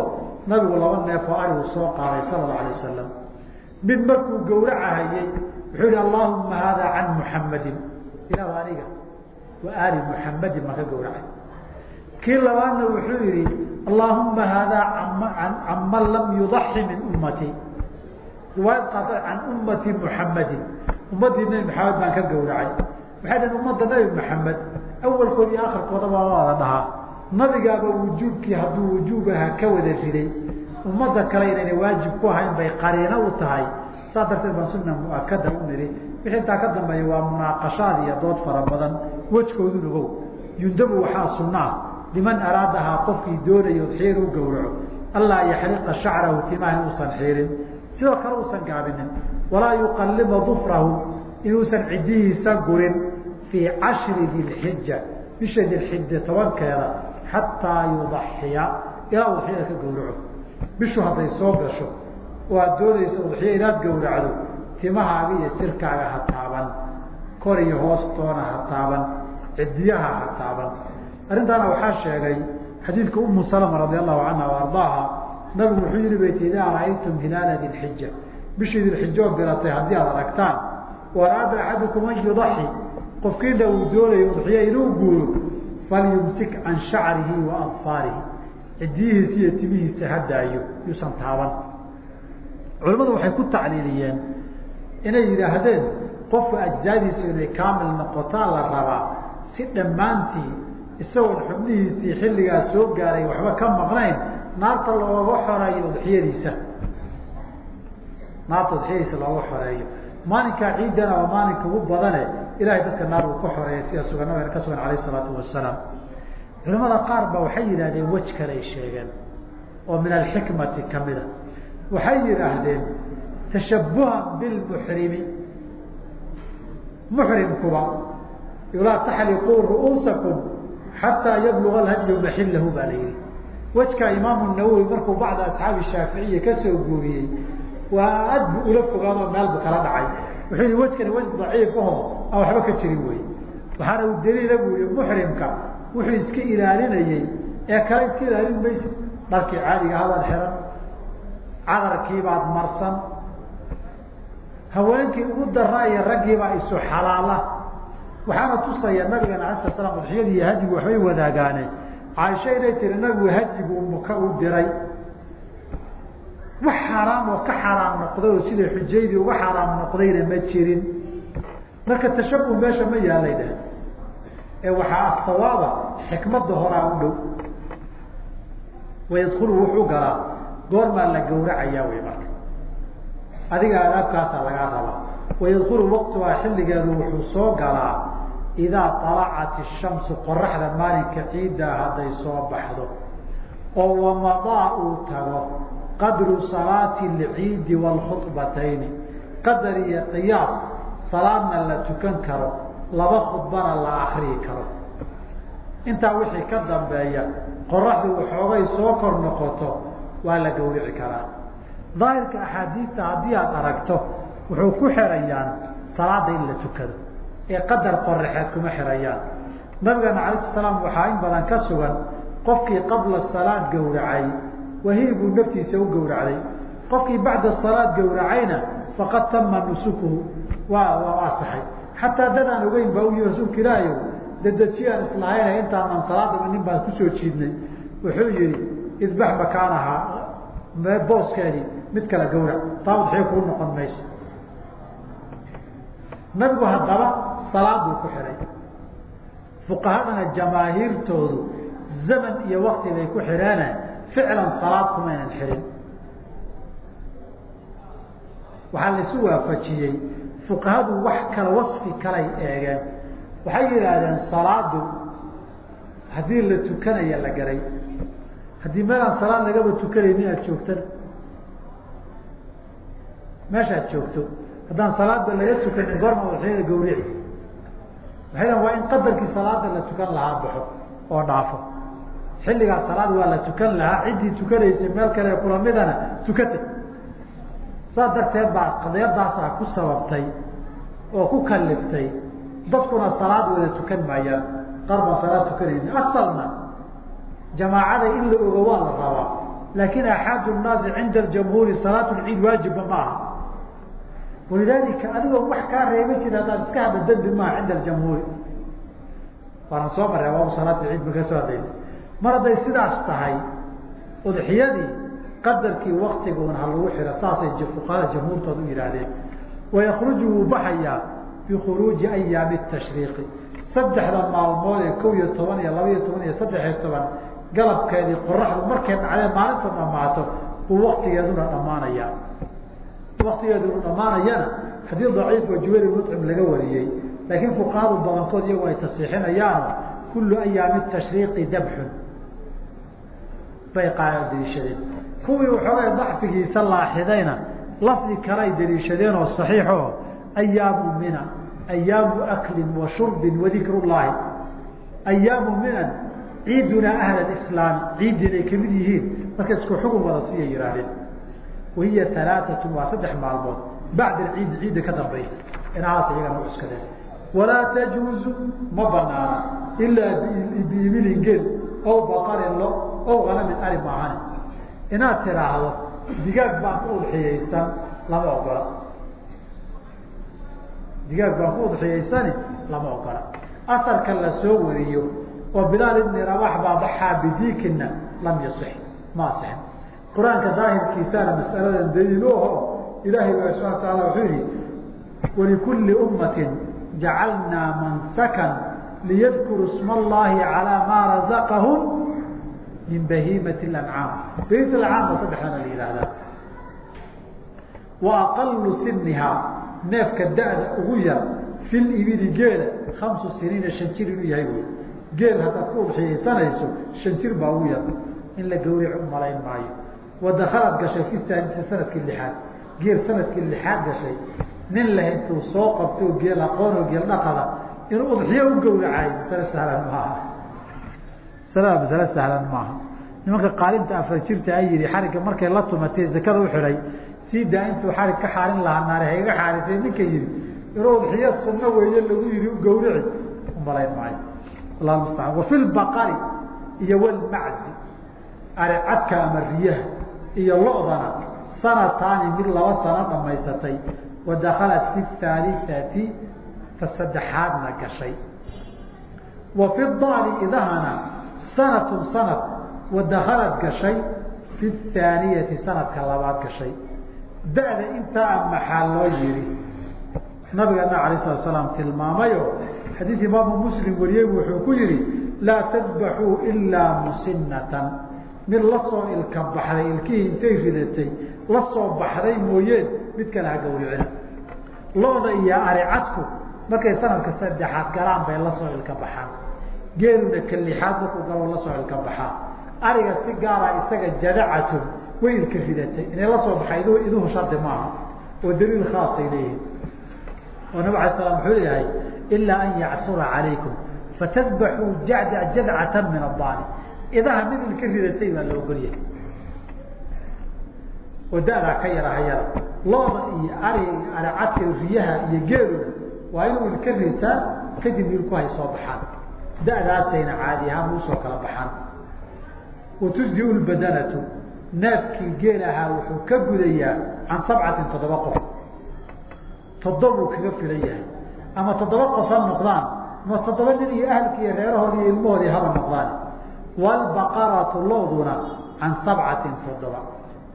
nabigu laba neef oo ari uu soo qaaday sala allau alay wasalam mid markuu gowracahayey wuxuu yihi allahuma hada can muxamadin ilahu aniga wa aali muxamadin maan ka gowracay. Kii labaadna wuxuu yihi allahuma haadaa can man lam yudaxi min ummati. Riwaayad qaata can ummati muxamadin ummadii nebi maxamed baan ka gowracay. Waxay dhaheen ummadda nebi maxamed awalkood iyo akhirkooda baa wada dhahaa. Nabigaaba wujuubkii hadduu wujuub ahaa ka wada riday ummadda kale inayna waajib ku ahayn bay qariino u tahay saas darteed baan sunna muakada u niri. Wixii intaa ka dambeeya waa munaaqashaad iyo dood fara badan. Wejkoodun ogow yundabu waxaa sunnaa. Liman araadahaa qofkii doonayo xiir u gowraco. Allaa yaxriqa shacrahu timaha inuusan xiirin. Sidoo kale uusan gaabinin. Walaa yuqallima dufrahu inuusan cidihiisa gurin fii cashri dilxija bisha dilxija tobankeeda xataa yudaxiya ilaa udxiyada ka gowraco. Bishu hadday soo gasho oo aad doonayso udxiya inaad gowracdo timahaaga iyo jirkaaga ha taaban kor iyo hoostoona ha taaban cidiyaha ha taaban. Arrintaana waxaa sheegay xadiidka umu salama radi allahu canha o ardaaha nabigu wuxuu yihi bay ti idaa ra'aytum hilaala dilxija bishii dilxijoo bilatay haddii aad aragtaan waraada axadukum an yudaxi. Qofkiina uu doonayo udxiya inuu guuro falyumsik can shacrihi wa adfaarihi cidiyihiisa iyo timihiisa ha daayo yuusan taaban culimmadu waxay ku tacliiliyeen inay yidhaahdeen qofka ajzaadiisu inay kaamil noqotaa la rabaa si dhammaantii isagoon xubnihiisii xilligaa soo gaaray waxba ka maqnayn naarta looga xoreeyo udxiyadiisa naarta udxiyadiisa looga xoreeyo. Maalinkaa ciidana waa maalinka ugu badane ilahay dadka naar uu ka xoreeyay sida sugan nabigeena ka sugan alayh isalaatu wasalaam culamada qaar ba waxay yidhahdeen wej kale ay sheegeen oo min alxikmati kamida waxay yidhaahdeen tashabuhan bilmuxrimi muxrimkuba laa taxliquu ru'uusakum xataa yabluga alhadyu maxilahu baa la yihi wejkaa imaamu nawowi markuu bacda asxaabi shaaficiya ka soo guuriyey waa aad bu ula fogaadoo meel bu kala dhacay. Wuxuu yihi wejkani wej daciif aho waxba ka jirin wey waxaana u daliila buu yihi muxrimka wuxuu iska ilaalinayey. Ee kale iska ilaalin maysa dharkii caadiga habaad xiran cadarkiibaad marsan haweenkii ugu daraa iyo raggiibaa isu xalaala. Waxaana tusaya nabigeena ala sala slam udxiyada iyo hadigu waxbay wadaagaane caaisha inay tiri nabigu hadigu muka u diray. Wax xaaraam oo ka xaaraam noqday oo sida xujaydii uga xaaraam noqdayna ma jirin. Marka tashabuh meesha ma yaalay dheh. Ee waxaa asawaaba xikmada horaa u dhow. Wayadkulu wuxuu galaa goormaa la gawracayaa wey marka. Adiga adaabkaasaa lagaa rabaa. Wayadkulu waqtuhaa xilligeedu wuxuu soo galaa idaa alacat ishamsu qoraxda maalinka ciiddaa hadday soo baxdo. Oo wamadaa uu tago qadru salaati alciidi waalkhudbatayni qadar iyo qiyaas salaadna la tukan karo laba khudbana la akriyi karo. Intaa wixii ka dambeeya qoraxdu waxoogay soo kor noqoto waa la gawrici karaa. Daahirka axaadiidta haddii aada aragto wuxuu ku xirayaan salaada in la tukado ee qadar qoraxeed kuma xirayaan. Nabigana alay sl waxaa in badan ka sugan qofkii qabla salaad gawracay wahii buu naftiisa u gawracday. Qofkii bacda salaad gawracayna faqad tama nusukuhu waa waa asaxay xataa dadaan ogeyn baa u yihi rasuulka ilaahayow dadeji aan islahayna intaanan salaadaba nin baan ku soo jiidnay. Wuxuu yihi idbax makaanahaa booskeedii mid kala gawrac taa udxiyo kuu noqon mayso. Nabigu haddaba salaad buu ku xihay fuqahadana jamaahiirtoodu zaman iyo wakti bay ku xidheene ficlan salaad kumaynan xidhin waxaa laisu waafajiyey fuqahadu wax kala wasfi kalay eegeen. Waxay yidhaahdeen salaadu haddii la tukanaya la garay haddii meelaan salaad lagaba tukanayni aad joogtana meeshaad joogto. Haddaan salaadba laga tukanin goorma udxiyada gawrici waxay waa in qadarkii salaada la tukan lahaa baxo oo dhaafo. Xilligaa salaad waa la tukan lahaa ciddii tukanaysay meel kale kulamidana tukatay. Saas darteed baa qadiyadaasaa ku sababtay oo ku kaliftay dadkuna salaad wada tukan maayaan. Qaar baan salaad tukanayni asalna jamaacada in la ogo waa la rabaa laakin axaadu nnaasi cinda aljamhuuri salaat lciid waajibba ma walidaalika adigoo wax kaa reeba jira haddaad iska hadla dembi maaha cinda aljamhuuri waana soo marray abaabu salaat ciid ba soo hadlayna mar hadday sidaas tahay udxiyadii qadarkii waktigoona ha lagu xiro saasay fuqahada jamhuurtooda u yihaahdeen wuu baxayaa bikhuruuji ayaami tashriiqi saddexda maalmood ee kow iyo toban iyo laba iyo toban iyo saddex iyo toban galabkeedii qoraxdu markay dhacdee maalintu dhammaato buu waktigeeduna dhammaanaya. Waktigeeduna dhammaanayana xadiid daciifo juwayr mucim laga wariyey laakiin fuqahadu badankood iyagu ay tasiixinayaano kullu ayaami tashriiqi dabxun. Bay daliishadeen. Kuwii waxoogay dacfigiisa laaxidayna lafdi kale ay daliishadeen oo saxiixo ayaamu mina ayaamu aklin wa shurbin llaahi ayaamu minan ciidunaa ahla islaam ciiddin ay ka mid yihiin. Marka isku xugun wada siya yihaahdeen wahiya alaaatu waa saddex maalmood. Bacda ciidi ciidda ka dambaysa. Inahaas iyagana u walaa tajuuzu ma banaana. Ilaa biibilin geel ow baqarin lo ow hanamin ari maahane inaad tiraahdo digaag baan ku udxiyeysan lama ogola. Digaag baan ku udxiyeysani lama ogola. Asarka la wariyo oo bilaal ibni rabax baa baxaa bidiikina lam yasix. Ma asixin qur'aanka daahirkiisaana masaladan daliil u aho ilaahay baa subana wataala wuxuu yihi walikulli ummatin jacalnaa mansakan liyadkuruu sma allahi calaa maa razaqahum min bahiimati ancaam bahimati ancaam ba saddexdana la yihahdaa wa aqalu neefka da-da ugu yar fil ibili geela khamsu siniina shan jir inuu yahay wey geel haddaad ku udxiyeysanayso shan jir baa ugu yar. In la gawric u malayn maayo. Wadakalaad gashay fi sannadkii lixaad. Geel sannadkii lixaad gashay. Nin leh intuu soo qabto geel aqoonoo geel dhaqada inuu udxiyo u gawracay masale sahlan maaha. Masalada masale sahlan maaha. Nimanka qaalinta afar jirta ay yihi xarigga markay la tumatee zakada u xidhay. Sii daa intuu xarig ka xaarin lahaa naare hayga xaarisay ninka yihi inuu udxiyo sunno weeye lagu yihi u gawrici. Umalayn maayo. allah mustacaan wafi lbaqari iyo walmaczi aricadka ama riyaha iyo lo-dana sanataani mid laba sano dhamaysatay wadakalat fi haaliati ta saddexaadna gashay. Wa fi idahana sanatun sanad wadakhalad gashay fi haaniyati sanadka labaad gashay. Da-da intaa maxaa loo yihi nabigeena alayh salatu salaam tilmaamayo xadiid imaamu muslim wariyey wuxuu ku yihi laa tadbaxuu ilaa musinatan mid la soo ilka baxday ilkihii intay ridatay la soo baxday mooyeen mid kale ha gawricina looda iyo aricadku markay sanadka saddexaad galaan bay la soo ilka baxaan. Geeluna ka lixaad markuu galo la soo ilka baxaa. Ariga si gaara isaga jadacatun way ilka ridatay. Inay la soo baxay iduhu shardi maaha. Oo daliil khaasay leeyihiin oo nabig alay slam wuxuu leeyahay ilaa an yacsura calaykum fatadbaxuu jada jadcatan min adaani idaha mid ilka ridatay baa la ogolyahay oo da-daa ka yara hayara looda iyo ari aricadka riyaha iyo geeluna waa inuu ilka ritaa kadib ilku hay soo baxaan. Da-daasayna caadi ahaan u soo kala baxaan. Watujzi lbadanatu neefkii geel ahaa wuxuu ka gudayaa can sabcatin toddoba qof toddobuu kaga filan yahay. Ama toddoba qof ha noqdaan ama toddoba nin iyo ahalki iyo reerahoodi iyo ilmahoodii haba noqdaan. Waalbaqaratu looduna can sabcatin toddoba.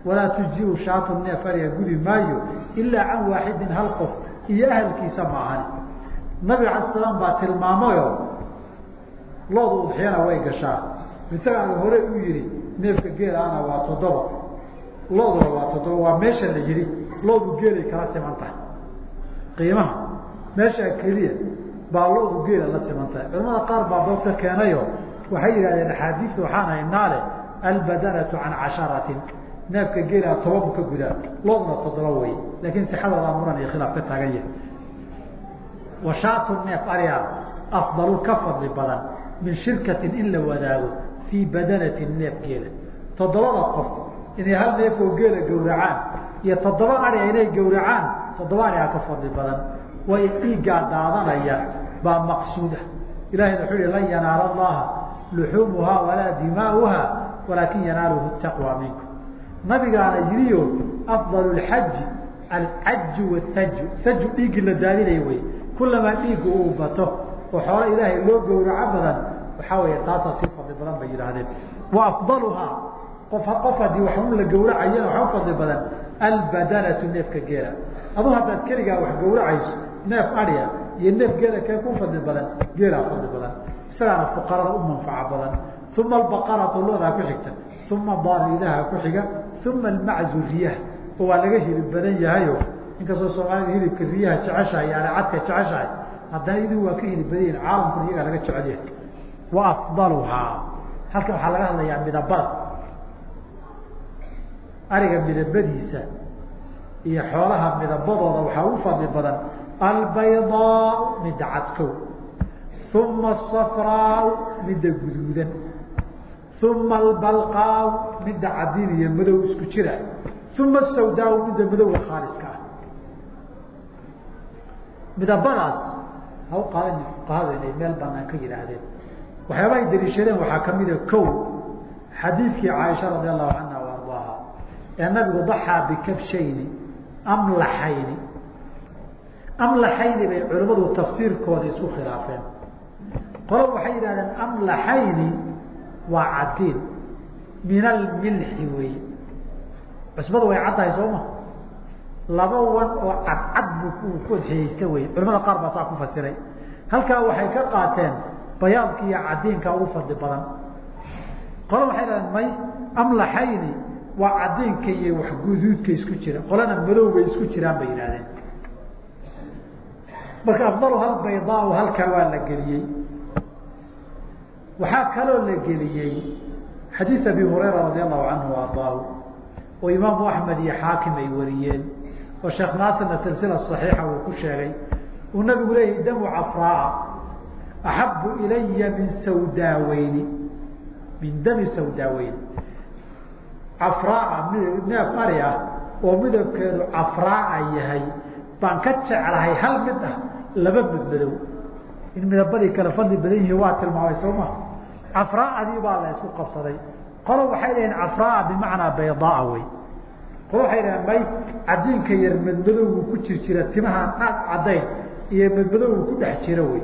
Walaa tujziu shaatu neef ariga gudi maayo ilaa can waaxidin hal qof iyo ahalkiisa maahani nabiga ala slam baa tilmaamayo loodu udxiyana way gashaa. Isagaan hore u yihi neefka geelaana waa toddoba. Looduna waa toddoba waa meesha la yihi loodu geelay kala siman tahay qiimaha. Meeshaa keliya baa loodu geela la siman tahay. Culamada qaar baa doobka keenayo waxay yidhahdeen axaadiista waxaan haynaa leh albadanatu can casharatin. Neefka geela toba bu ka gudaa looduna toddoba wey laakiin sixadoodaa muran iyo khilaaf ka taagan yahay. Washaatu neef ariga afdalu ka fadli badan min shirkatin in la wadaago fii badanatin neef geela. Toddobada qof inay hal neef oo geela gawracaan iyo toddoba ariga inay gawracaan toddoba arigaa ka fadli badan. Waayo dhiiggaa daadanaya baa maqsuuda. Ilahayna wuxuu yihi lan yanaala allaha luxuumuhaa walaa dimaauha walaakin yanaaluhu taqwa minkum. Nabigaana yiriyo afdal lxaji alcaju wataju taju dhiiggii la daadinaya wey kulamaa dhiigga uu bato oo xoolo ilaahay loo gawraco badan waxaa weeye taasaa sii fadli badan bay yidhaahdeen. Wa afdaluhaa qof qof haddii waxun la gawracayana waxaa u fadli badan albadanatu neefka geela. Adu haddaad keligaa wax gawracayso neef adhiya iyo neef geela kee ku fadli badan geelaa fadli badan. Isagaana fuqarada u manfaco badan. Uma albaqaratu loodaa ku xigta. Uma daaniidaha ku xiga. Uma almaczu riyaha. Oo waa laga hilib badan yahayo inkastoo soomaalida hilibka riyaha jeceshahay alecadka jeceshahay haddana idu waa ka hilib badan yihiin caalamkuna iyagaa laga jecel yahay. Wa afdaluhaa. Halkan waxaa laga hadlayaa midabada ariga midabadiisa iyo xoolaha midabadooda waxaa ugu fadli badan albaydaa midda cadkow. Uma asafraa midda guduudan. Uma albalqaa midda cadiin iyo madow isku jira. Uma asawdaa midda madowga khaaliska ah. Midabadaas ha u meel banaan ka yidhaahdeen. Waxyaabahay daliishadeen waxaa kamida kow. Xadiidkii caaisha radi allahu canha ee nabigu daxaa bikabshayni amlaxayni amlaxayni bay culimmadu tafsiirkooda isku khilaafeen. Qolo waxay yidhahdeen amlaxayni waa cadiin min almilxi wey cusbadu way caddahay soo ma? Laba wan oo cadcad bu ku odxiyeysta wey culamada qaar baa saa ku fasiray. Halkaa waxay ka qaateen bayaadka iyo cadiinka ugu fadli badan. Qolo waxay dhahdeen may amlaxayni waa cadiinka iyo wax guduudka isku jira. Qolana madow bay isku jiraan bay yidhahdeen marka afdalu hal baydaa halkaa waa la geliyey. Waxaa kaloo la geliyey xadiid abi hurayra radi allahu canhu ardaahu oo imaamu axmed iyo xaakim ay wariyeen oo sheekh naasirna silsila صaxiixa uu ku sheegay. Uu nabigu leeyahy damu cafraa axabu ilaya min sawdaaweyni min dami sawdaaweyni cafraa neef ari ah oo midabkeedu cafraaca yahay. Baan ka jeclahay hal mid ah laba mid madow. In midabadii kale fadli badan yihi waa tilmaamay soo ma? Cafraacadii baa la isku qabsaday. Qolo waxay dhaheen cafraa bimacnaa baydaa wey. Qolo waxay dhaheen may cadiinka yar madmadowgu ku jir jira timaha naad cadayn iyo madmadowgu ku dhex jira wey.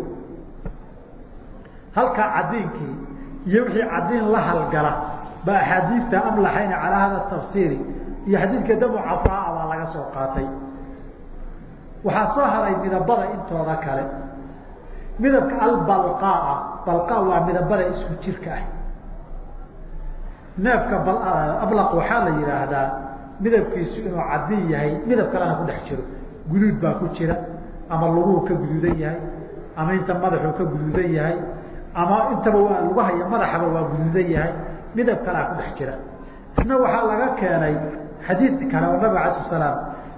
Halkaa cadiinkii iyo wixii cadiin la halgala ba axaadiista amlaxayna calaa hada tafsiiri iyo xadiidka damu cafraa baa laga soo qaatay. Waxaa soo haray midabada intooda kale. Midabka albalqaa balqa waa midabada isku jirka ah. Neefka ablaq waxaa la yidhaahdaa midabkiisu inuu cadin yahay midab kalena ku dhex jiro. Guduud baa ku jira ama luguhu ka guduudan yahay ama inta madaxuu ka guduudan yahay ama intaba waa lugaha iyo madaxaba waa guduudan yahay midab kalea ku dhex jira. Isna waxaa laga keenay xadiid kale oo nabig ala salaam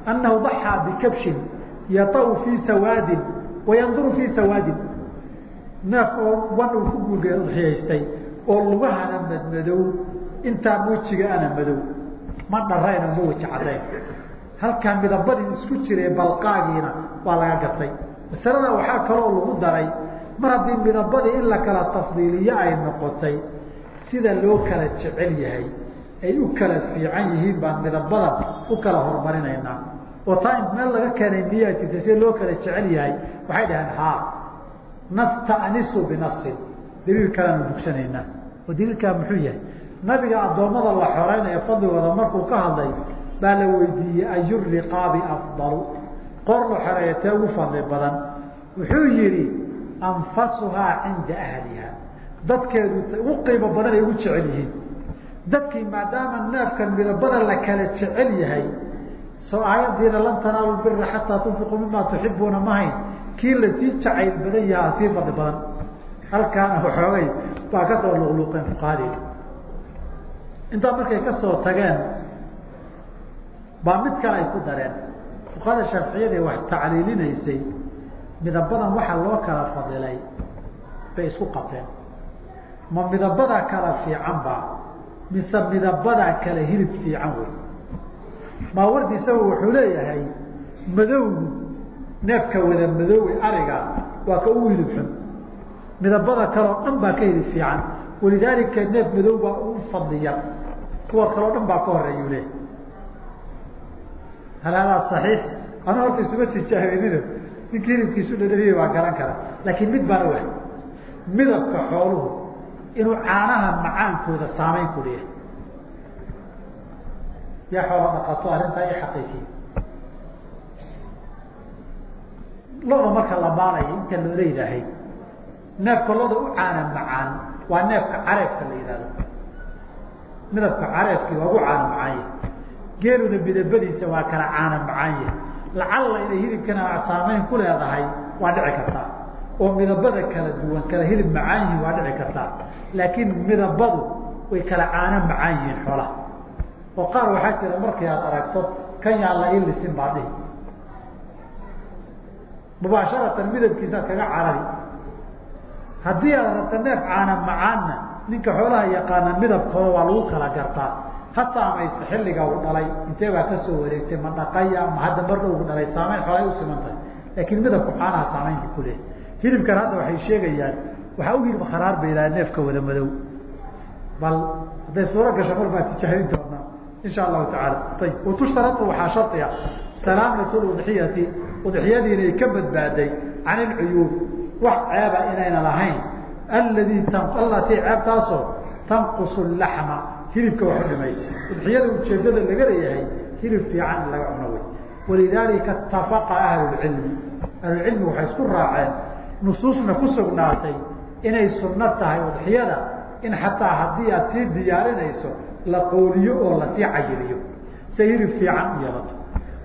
annahu daxaa bikabshin yatau fii sawaadin wayanduru fii sawaadin. Neef oo wan uu ku guulgeexiyaystay oo lugahana madmadow intaa wejiga ana madow. Ma dharayna ma weji caddayn halkaa midabadii isku jire balqaagiina waa laga gatay masalada waxaa kaloo lagu daray mar haddii midabadii in la kala tafdiiliyo ay noqotay sida loo kala jecel yahay ay u kala fiican yihiin baan midabadan u kala horumarinaynaa. Oo taa in meel laga keenay miyaa jirta sida loo kala jecel yahay waxay dhaheen haa nastanisu binasin daliil kaleanu dugsanaynaa. Oo daliilkaa muxuu yahay? Nabiga addoommada la xoreynaya fadligooda markuu ka hadlay baa la weydiiyey ayu riqaabi afdalu? Qor la xoreeya tee ugu fadli badan. Wuxuu yihi anfasuhaa cinda ahliha dadkeedu ugu qiimo badan ay ugu jecel yihiin. Dadkii maadaama neefkan midabada la kala jecel yahay soo aayadiina lan tanaalu bira xataa tunfiquu mima tuxibuuna mahayn kii la sii jacayl badan yahaa sii fadli badan halkaana waxoogay baa ka soo luqluuqeen fuqahadii intaa markay ka soo tageen baa mid kale ay ku dareen. Fuqahada shaaficiyada wax tacliilinaysay midabadan waxaa loo kala fadilay bay isku qabteen ma midabadaa kala fiican ba mise midabadaa kale hilib fiican wey? Maawardi isagu wuxuu leeyahay madowgu neefka wada madoowe ariga waa ka ugu hilib xun. Midabada kale oo dhan baa ka hilib fiican. Walidaalika neef madow baa ugu fadliya kuwa kaleo dhan baa ka horeeyu leeyahy hal hadaa صaxiix ana horta isuma tijaabinino ninki hilibkiisu dhadhamiye waa garan kara. Laakiin mid baana wahay midabka xooluhu inuu caanaha macaankooda saamayn ku leeyahay. Yaa xoola dhaqato arrintaa i xaqiijiye loda marka la maalayo inta loola yidhaahay neefka loda u caana macaan waa neefka careefka la yidhahdo midabka careefkii waa ugu caana macaanye geeluna midabadiisa waa kala caana macaanye lacalla inay hilibkana saamayn ku leedahay waa dhici kartaa oo midabada kala duwan kala hilib macaan yihiin waa dhici kartaa. Laakiin midabadu way kala caano macaan yihiin xoolaha. Oo qaar waxaa jira markii aad aragto kan yaan la ilisin baa dhihi mubaasharatan midabkiisaad kaga carari haddii aad rabta neef caana macaanna ninka xoolaha yaqaana midabkooda waa lagu kala gartaa. Ha saamayso xilliga uu dhalay intee baa ka soo wareegtay ma dhaqaya ma hadda marna ugu dhalay saamayn xoolay usiman tahay. Laakiin midabku caanaha saamaynta ku leh hilibkan hadda waxay sheegayaan waxaa u hilib kharaar ba yidhaha neefka wada madow. Bal hadday suuro gasho mar baa tijaabin doonaa insha allahu tacaala ayib watusharau waxaa shardiga salaamat udxiyati udxiyadii inay ka badbaaday can ilcuyuub wax ceeba inayna lahayn. Alladii allatii ceebtaasoo tanqusu laxma hilibka wax u dhimaysa. Udxiyada ujeedada laga leeyahay hilib fiican in laga cuno wey walidaalika itafaqa ahlulcilmi ahlulcilmi waxay isku raaceen nusuusna ku sugnaatay inay sunno tahay udxiyada in xataa haddii aad sii diyaarinayso la qooliyo oo la sii cayiliyo. Say hilib fiican yeelato.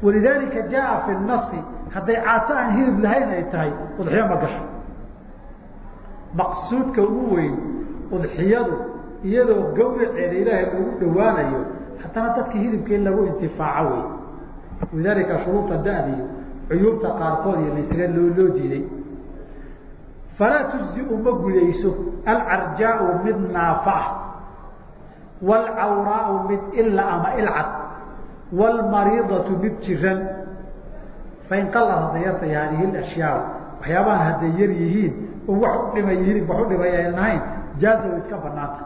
Walidaalika jaa fi nasi hadday caato aan hilib lahayn ay tahay udxiyo ma gasho. Maqsuudka ugu weyn udxiyadu iyadoo gawraceeda ilaahay lagu dhawaanayo haddana dadka hilibka in lagu intifaaco wey walidaalika shuruuda dadiyo cuyuubta qaarkood iyo laysaga loo loo diiday falaa tujziu ma gudayso alcarjaau mid naafa ah waalcawraau mid ila ama ilcad waalmariidatu mid jiran. Fain qala hadday yartay haadihi ashyaa waxyaabahan hadday yar yihiin oo wax u dhimay hilib wax u dhimay aynan jaaza way iska banaanta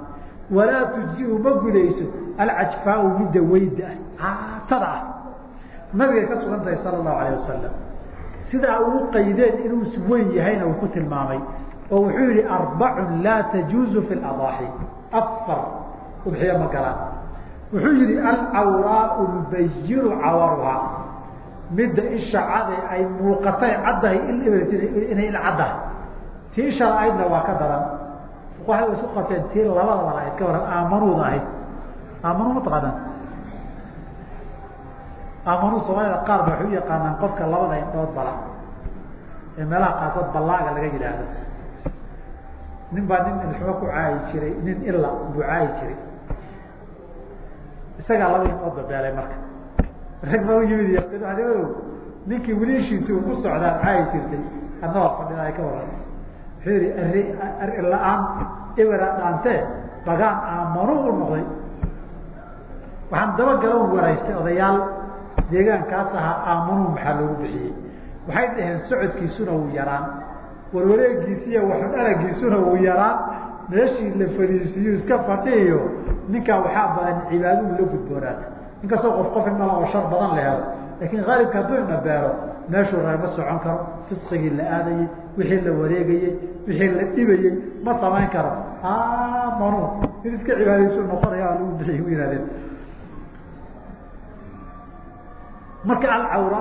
walaa tujziu ma gudayso alcajfaau midda weyda ah caatada ah. Nabigay ka sugan tahay sala allahu alayh wasalam sidaa ugu qaydeen inuu weyn yahayna uu ku tilmaamay oo wuxuu yihi arbacun laa tajuuzu fi ladaaxi afar udxiyo ma galaan. Wuxuu yihi alcawraau lbayinu cawaruhaa midda isha cade ay muuqatay caddahay inay caddahay tii isha la-aydna waa ka daran. Waxay isu qabteen tii labadaba la-ayd ka waran aamanuuda ahayd. Aamanu mataqaanaan aamanu soomaalida qaar ba waxay u yaqaanaan qofka labada indhood bala. Ee meelaha qaarkood ballaaga laga yidhaahdo. Nin baa nin ilxumo ku caayi jiray nin ila buu caayi jiray. Isagaa laba imood babeelay marka. Rag ma u yimid ninkii weliishiisi uu ku socdaa caayi jirtay adna waa fadhida ka waran wuxuu yihi ari ari la'aan ibera dhaantee bagaan aamanu u noqday. Waxaan dabagalan waraystay odayaal deegaankaas ahaa aamanu maxaa loogu bixiyey? Waxay dhaheen socodkiisuna wuu yaraan warwareegiisiiyo waxun aragiisuna wuu yaraan meeshii la fariisiiyo iska fadhiiyo ninkaa waxaa badan cibaadadu la gudboonaata inkastoo qof qof inala oo shar badan la laakiin haalibka hadduu ina beero meeshuu reema socon karo fisqigii la aadayey wixii la wareegayey wixii la dhibayey ma samayn karo. Amanu mid iska cibaadaysu noqonaya lagu bixiy u yihahdeen marka alcawra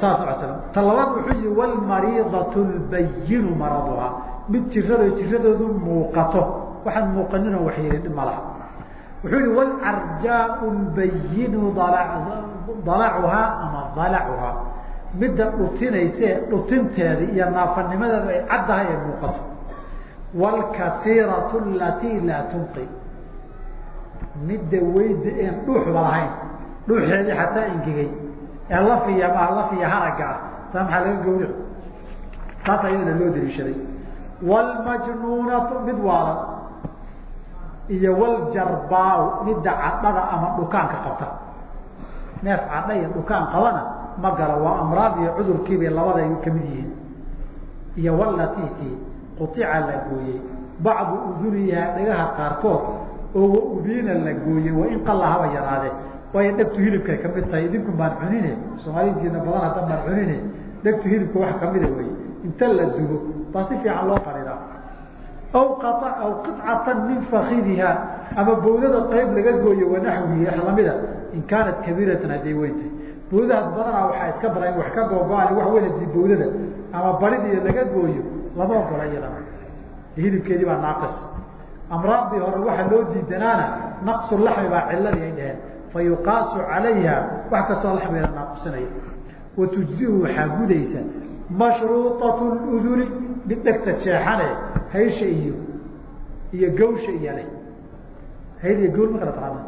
saas ta labaad wuxuu yihi wlmariidatu lbayinu maraduhaa mid jirado jiradoodu muuqato. Waxaan muuqaninoo waxyeelin ma laha. Wuxuu yihi wlcarjaau lbayinu dalacuhaa ama dalacuhaa midda dhutinayse dhutinteeda iyo naafanimadeeda ay caddahay ay muuqato. Wlkasiiratu latii laa tunqi. Midda weyda een dhuuxba lahayn. Dhuuxeedii xataa ingegay lafiya ma lafiya haraga ah taa maxaa laga gawrici taas ayadana loo daliishaday wlmajnuunatu mid waalan iyo wljarbaau midda cadhada ama dhukaanka qabta. Neef cadha iyo dhukaan qabana ma gala waa amraad iyo cudurkiibay labada ka mid yihiin. Iyo wlatitii quica la gooyey. Bacdu uduniha dhagaha qaarkood oo waubiina la gooyey wain qalla haba yaraadee waayo dhegtu hilibkay ka mid tahay idinku maan cunine soomaalidiina badan hadda maan cunine dhegtu hilibka wax kamida wey inta la dubo baa si fiican loo qariraa aw aw qicatan min fakidiha ama bawdada qayb laga gooyo wanaxwihi wax lamida in kaanat kabiiratan hadday weyn tahay. Bawdahaas badanaa waxaa iska badan in wax ka googo-aan wax weyn haddii bawdada ama baridi laga gooyo lama ogola iyadana. Hilibkeedii baa naaqis. Amraadii hore waxaa loo diidanaana naqsu laxmi baa ciladii ay dhaheen fa yuqaasu calayha wax kastoo laxmigeeda naaqusinaya wa tujziu waxaa gudaysa mashruuطatu uduni mid dhegta jeexane haysha iyo iyo gawsha iyo leh hayl iyo gawl ma kala taqaana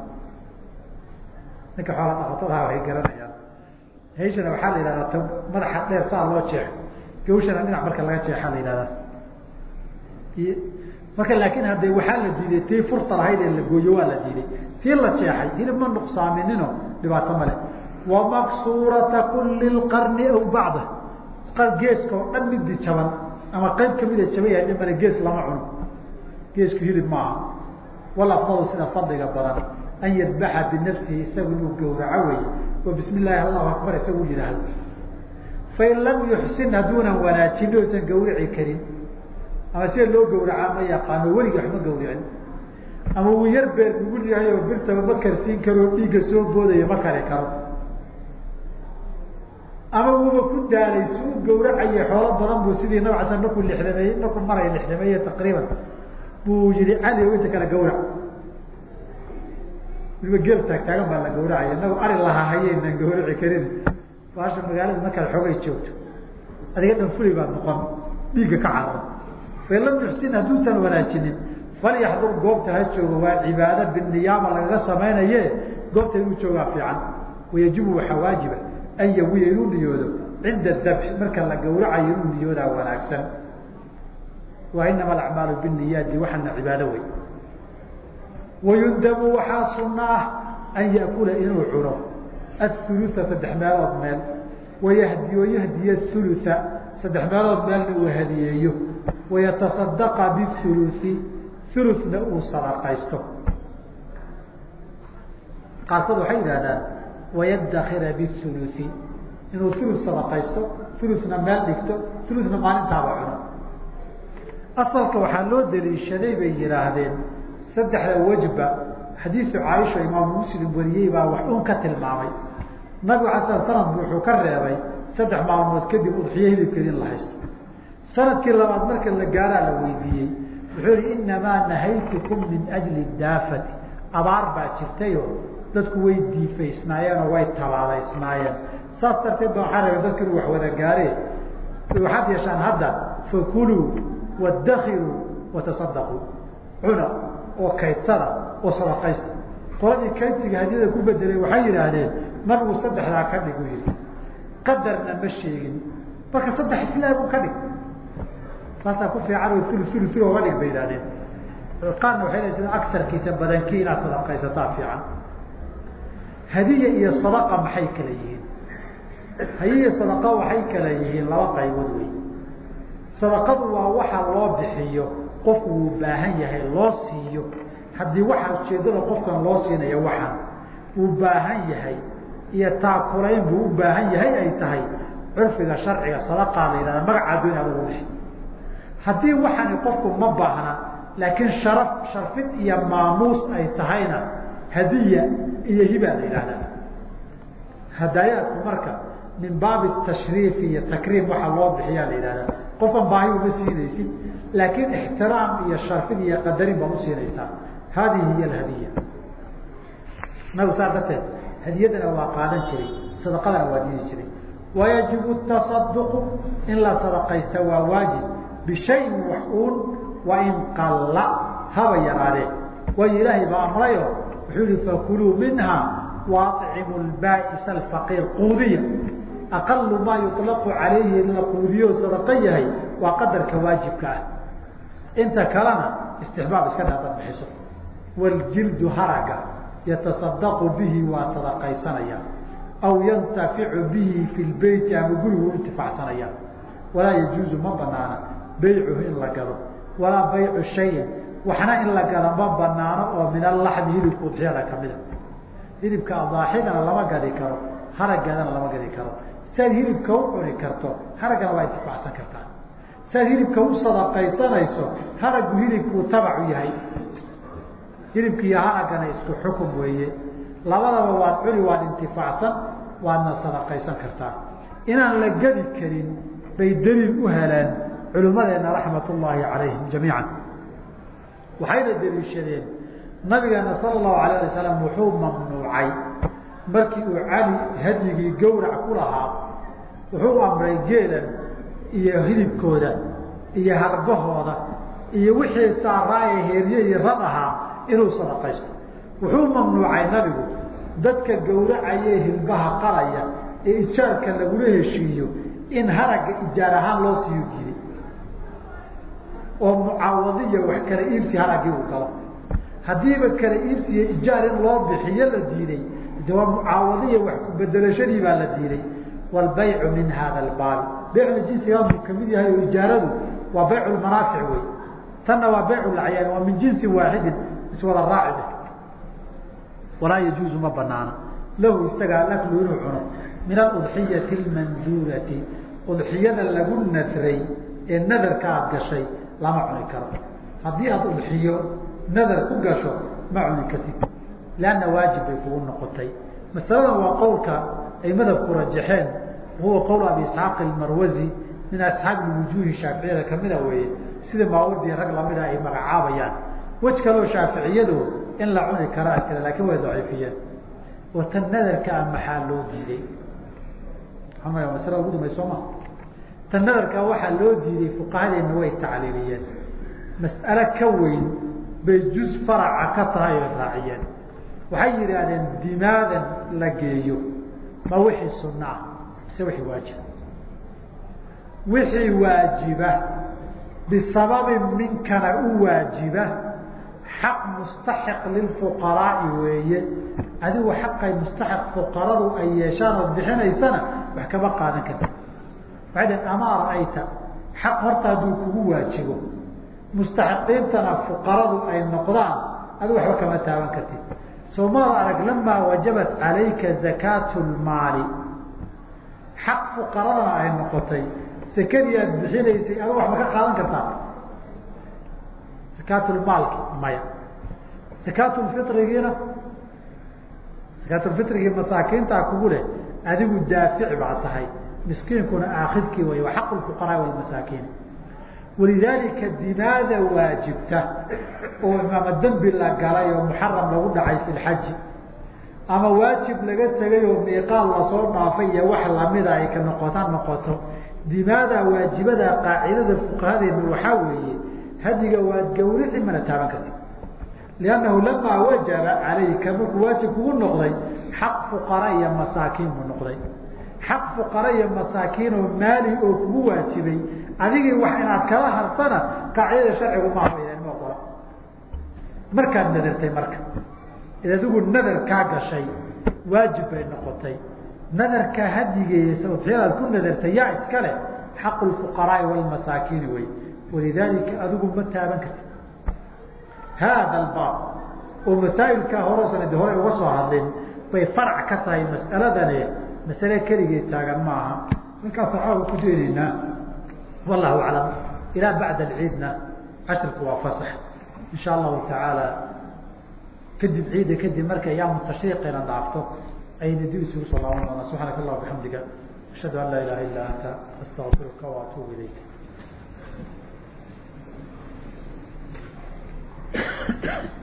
ninka xoola dhaqatadaha waxay garanayaan hayshana waxaa la yihahdaa t madaxa dheer saa loo jeexo gawshana dhinac marka laga jeexaa la yihahdaa marka laakin hadde waxaa la diiday tii furta lahayd ee la gooyo waa la diiday tii la jeexay hilib ma nuqsaaminino dhibaato male wamaksuurata kuli lqarni aw bacda. Geeska oo dhan midii jaban ama qayb kamida jaban yahay dhimane gees lama cuno. Geesku hilib maaha wal sida fadliga badan an yadbaxa binafsihi isagu inuu gawraco wey oo bismi illaahi allahu akbar isagu yidhaahdo. Fain lam yuxsin hadduunan wanaajin oosan gawrici karin. Ama sida loo gawracaa ma yaqaano weligii waxma gawricin ama uu yar beer nugul yahay oo birtaba ma karsiin karo dhiigga soo boodaya ma kari karo. Ama uuba ku daalay si u xoolo badan buu sidii nab casan markuu lixdameeyey markuu maray lixdameeye taqriiban. Buu yihi cali inta kale gawrac waliba geel taagtaagan baa la gawracaya inagu ari lahahayeynan gawraci karin. Baasha magaalada markaad xoogay joogto adiga dhan fuli baad noqon dhiigga ka cararo fain lam yuxsin hadduusan wanaajinin falyaxdur goobta ha joogo waa cibaado biniyaama lagaga samaynaye goobta inuu joogaa fiican. Wayajibu waxaa waajiba an yawiya inuu niyoodo cinda dabxi marka la gawracayo inuu niyoodaa wanaagsan. Wa inama alacmaalu biniyaati waxana cibaado wey wayundabu waxaa sunna ah an yakula inuu cuno. Athulusa saddex meelood meel. Wayahdi wayahdiya thulusa saddex meelood meelna uu hadiyeeyo. Wayataصadaqa bihulusi huluna uu sadaqaysto qaarkood waxay yidhahdaan wayadakira bihulusi inuu hulu sadaqaysto huluna meel dhigto huluna maalintaaba cuno. Asalka waxaa loo daliishaday bay yidhaahdeen saddexda wejba xadiisu caaisha imaamu muslim wariyey baa wax un ka tilmaamay. Nabigu ala sl sanad wuxuu ka reebay saddex maalmood kadib udxiyo hilibkeedi in la haysto. Sanadkii labaad marka la gaaraa la weydiiyey wuxuu yihi inamaa nahaytukum min ajli daafati. Abaar baa jirtayo dadku way diifaysnaayeen oo way tabaadaysnaayeen saas darteed ba waxaa rabay dadku inuu wax wada gaaree waxaad yeeshaan hadda fakuluu wadakiruu watasadaquu cuna oo kaydsada oo sadaqaysta. Qoladii kaytiga hadiyada ku bedelay waxay yidhaahdeen nabigu saddexdaa ka dhig u yihi qadarna ma sheegin. Marka saddex islaamu ka dhig saasaa ku fiican oo sul sul sul oga dhig bay yidhahdeen qaarna waxay leeyiin agarkiisa badankii inaad sadaqaysataa fiican. Hadiya iyo sadaqa maxay kala yihiin? Hadiya iyo sadaqa waxay kala yihiin laba qaybood wey sadaqadu waa waxa loo bixiyo qofku wuu baahan yahay loo siiyo. Haddii waxa ujeedada qofkan loo siinayo waxaan uu baahan yahay. Iyo taakulayn buu u baahan yahay ay tahay. Curfiga sharciga sadaqaa la yidhahda magacaa doon aad ugu haddii waxani qofku ma baahna laakiin sharaf sharfid iyo maamuus ay tahayna hadiya iyo hibaa la yidhahdaa hadaayaadku marka min baabi tashriif iyo takriim waxaa loo bixiyaa la yidhahdaa qofkan baahi uma siinaysid laakiin ixtiraam iyo sharfid iyo qadarin baad usiinaysaa hadihi hiy alhadiya. Nagu saa darteed hadiyadana waa qaadan jiray sadaqadana waa diidi jiray. Wayajibu tasaduqu in la sadaqaysta waa waajib bishayin wax uun wain qalla haba yaraadee waayo ilaahay baa amrayo wuxuu yihi fakuluu minha waطcimu lbaa'isa alfaqiir quudiya aqalu maa yuطlaqu calayhi in la quudiyo sadaqo yahay waa qadarka waajibka ah inta kalena istixbaab iska dhaadad bixiso waljildu haraga yatasadaqu bihi waa sadaqaysanaya aw yantaficu bihi fi lbeyti ama gurigu intifacsanaya walaa yajuuzu ma banaana baycuhu in la gado walaa baycu shayin. Waxna in la gado ma banaano oo min alaxmi hilibka udxiyada kamida hilibka adaaxidana lama gadi karo harageedana lama gadi karo. Siaad hilibka u cuni karto haraggana waa intifacsan kartaa. Siaad hilibka u sadaqaysanayso haraggu hilibkuu tabacu yahay. Hilibka iyo isku xukum weeye. Labadaba waad cuni waad intifaacsan waadna sadaqaysan kartaa. Inaan la gedi karin bay daliil u heleen culimmadeena raxmat ullaahi calayhim jamiican. Waxayna daliishadeen nabigeena sala allahu alayh alay slam wuxuu mamnuucay. Markii uu cali hadyigii gowrac ku lahaa wuxuu amray geelan iyo hilibkooda iyo harbahooda iyo wixii saaraaye heerye iyo rad ahaa inuu sadaqaysto. Wuxuu mamnuucay nabigu dadka gowracaya hilbaha qalaya ee ijaarka lagula heshiiyo in haragga ijaar ahaan loo siiyo oo mucaawadiya wax kala iibsi haraggii uu galo haddiiba kala iibsiyo ijaar in loo bixiyo la diiday de mucaawadiya wax kubedelashadii baa la diiday waalbaycu min hada albaabi baycuna jinsigaasuu ka mid yahay oo ijaaradu waa baycu lmanaafic wey tanna waa baycu lacyaan waa min jinsi waaxidin iswada raaci walaa yajuuzu ma banaana lahu isaga alaklu inuu cuno. Min aludxiyati almanduurati udxiyada lagu nadray ee nadarka aad gashay lama cuni karo. Haddii aada udxiyo nadar ku gasho ma cuni kartid lanna waajib bay kugu noqotay. Masaladan waa qowlka ay madhabku rajaxeen. Huwa qowl abi isxaaq almarwazi min asxaabi wujuuhi shaaficiyada kamida weeye. Sida maawardi rag lamida ay magacaabayaan. Wej kaloo shaaficiyadu in la cuni karaa jira laakiin way daciifiyeen. Oo tan nadarka ah maxaa loo diiday masala ugu dambaysa soo ma tan nadarka waxaa loo diiday fuqahadeena way tacliiliyeen. Mas'ale ka weyn bay juz faraca ka tahay ay raaciyeen. Waxay yidhaahdeen dimaadan la geeyo ma wixii sunna ah mise wixii waajiba wixii waajiba bisababin minkana u waajiba xaq mustaxiq lilfuqaraai weeye. Adigu xaqay mustaxiq fuqaradu ay yeeshaan ood bixinaysana wax kama qaadan karti waxay dhaheen ama arayta xaq horta hadduu kugu waajibo mustaxiqiintana fuqaradu ay noqdaan adigu waxba kama taaban kartid soo maada arag lamaa wajabat calayka zakaatu lmaali xaq fuqaradana ay noqotay sekadii aad bixinaysay adigu wax ka qaadan kartaa akaatulmaalki maya akaatulfirigiina akaatulfirigii masaakiintaa kugu leh adigu daafic baa tahay miskiinkuna aakidkii way waa xaq fuqaraa walmasaakiin walidaalika dimaada waajibta oo imaama dembi la galay oo muxaram lagu dhacay fi lxaji ama waajib laga tegay oo miiqaal la soo dhaafay iyo wax lamida ay ka noqota noqoto. Dimaada waajibada qaacidada fuqahadeena waxaa weeye hadiga waad gawrici mana taaban karti liannahu lamaa wajaba calayka markuu waajib kugu noqday xaq fuqara iyo masaakiin buu noqday xaq fuqara iyo masaakiin oo maali oo kugu waajibay. Adigii wax inaad kala hartana qaacidada sharcigu maaha ma ogola. Markaad nadartay marka. Id adigu nadar kaa gashay waajib bay noqotay. Nadarkaa hadigeeysa udxiyadaad ku nadartay yaa iska leh xaqu lfuqaraai walmasaakiini wey. Walidaalika adigu ma taaban karti haada albaab oo masaa'ilkaa horoosan de hore uga soo hadlin bay farac ka tahay mas'aladani masale keligee taagan maaha. Markaas waxaa ku deenaynaa wallahu aclam ilaa bacda alciidna cashirku waa fasax. In sha allahu tacaala kadib ciidda kadib marka ayaamu tashriiqina dhaafto ayna dib isugu soo laaban doonaa subxaanaka allah bixamdiga ashhadu an laa ilaha illa anta astaqfiruka wa atuubu ilayk <coughs>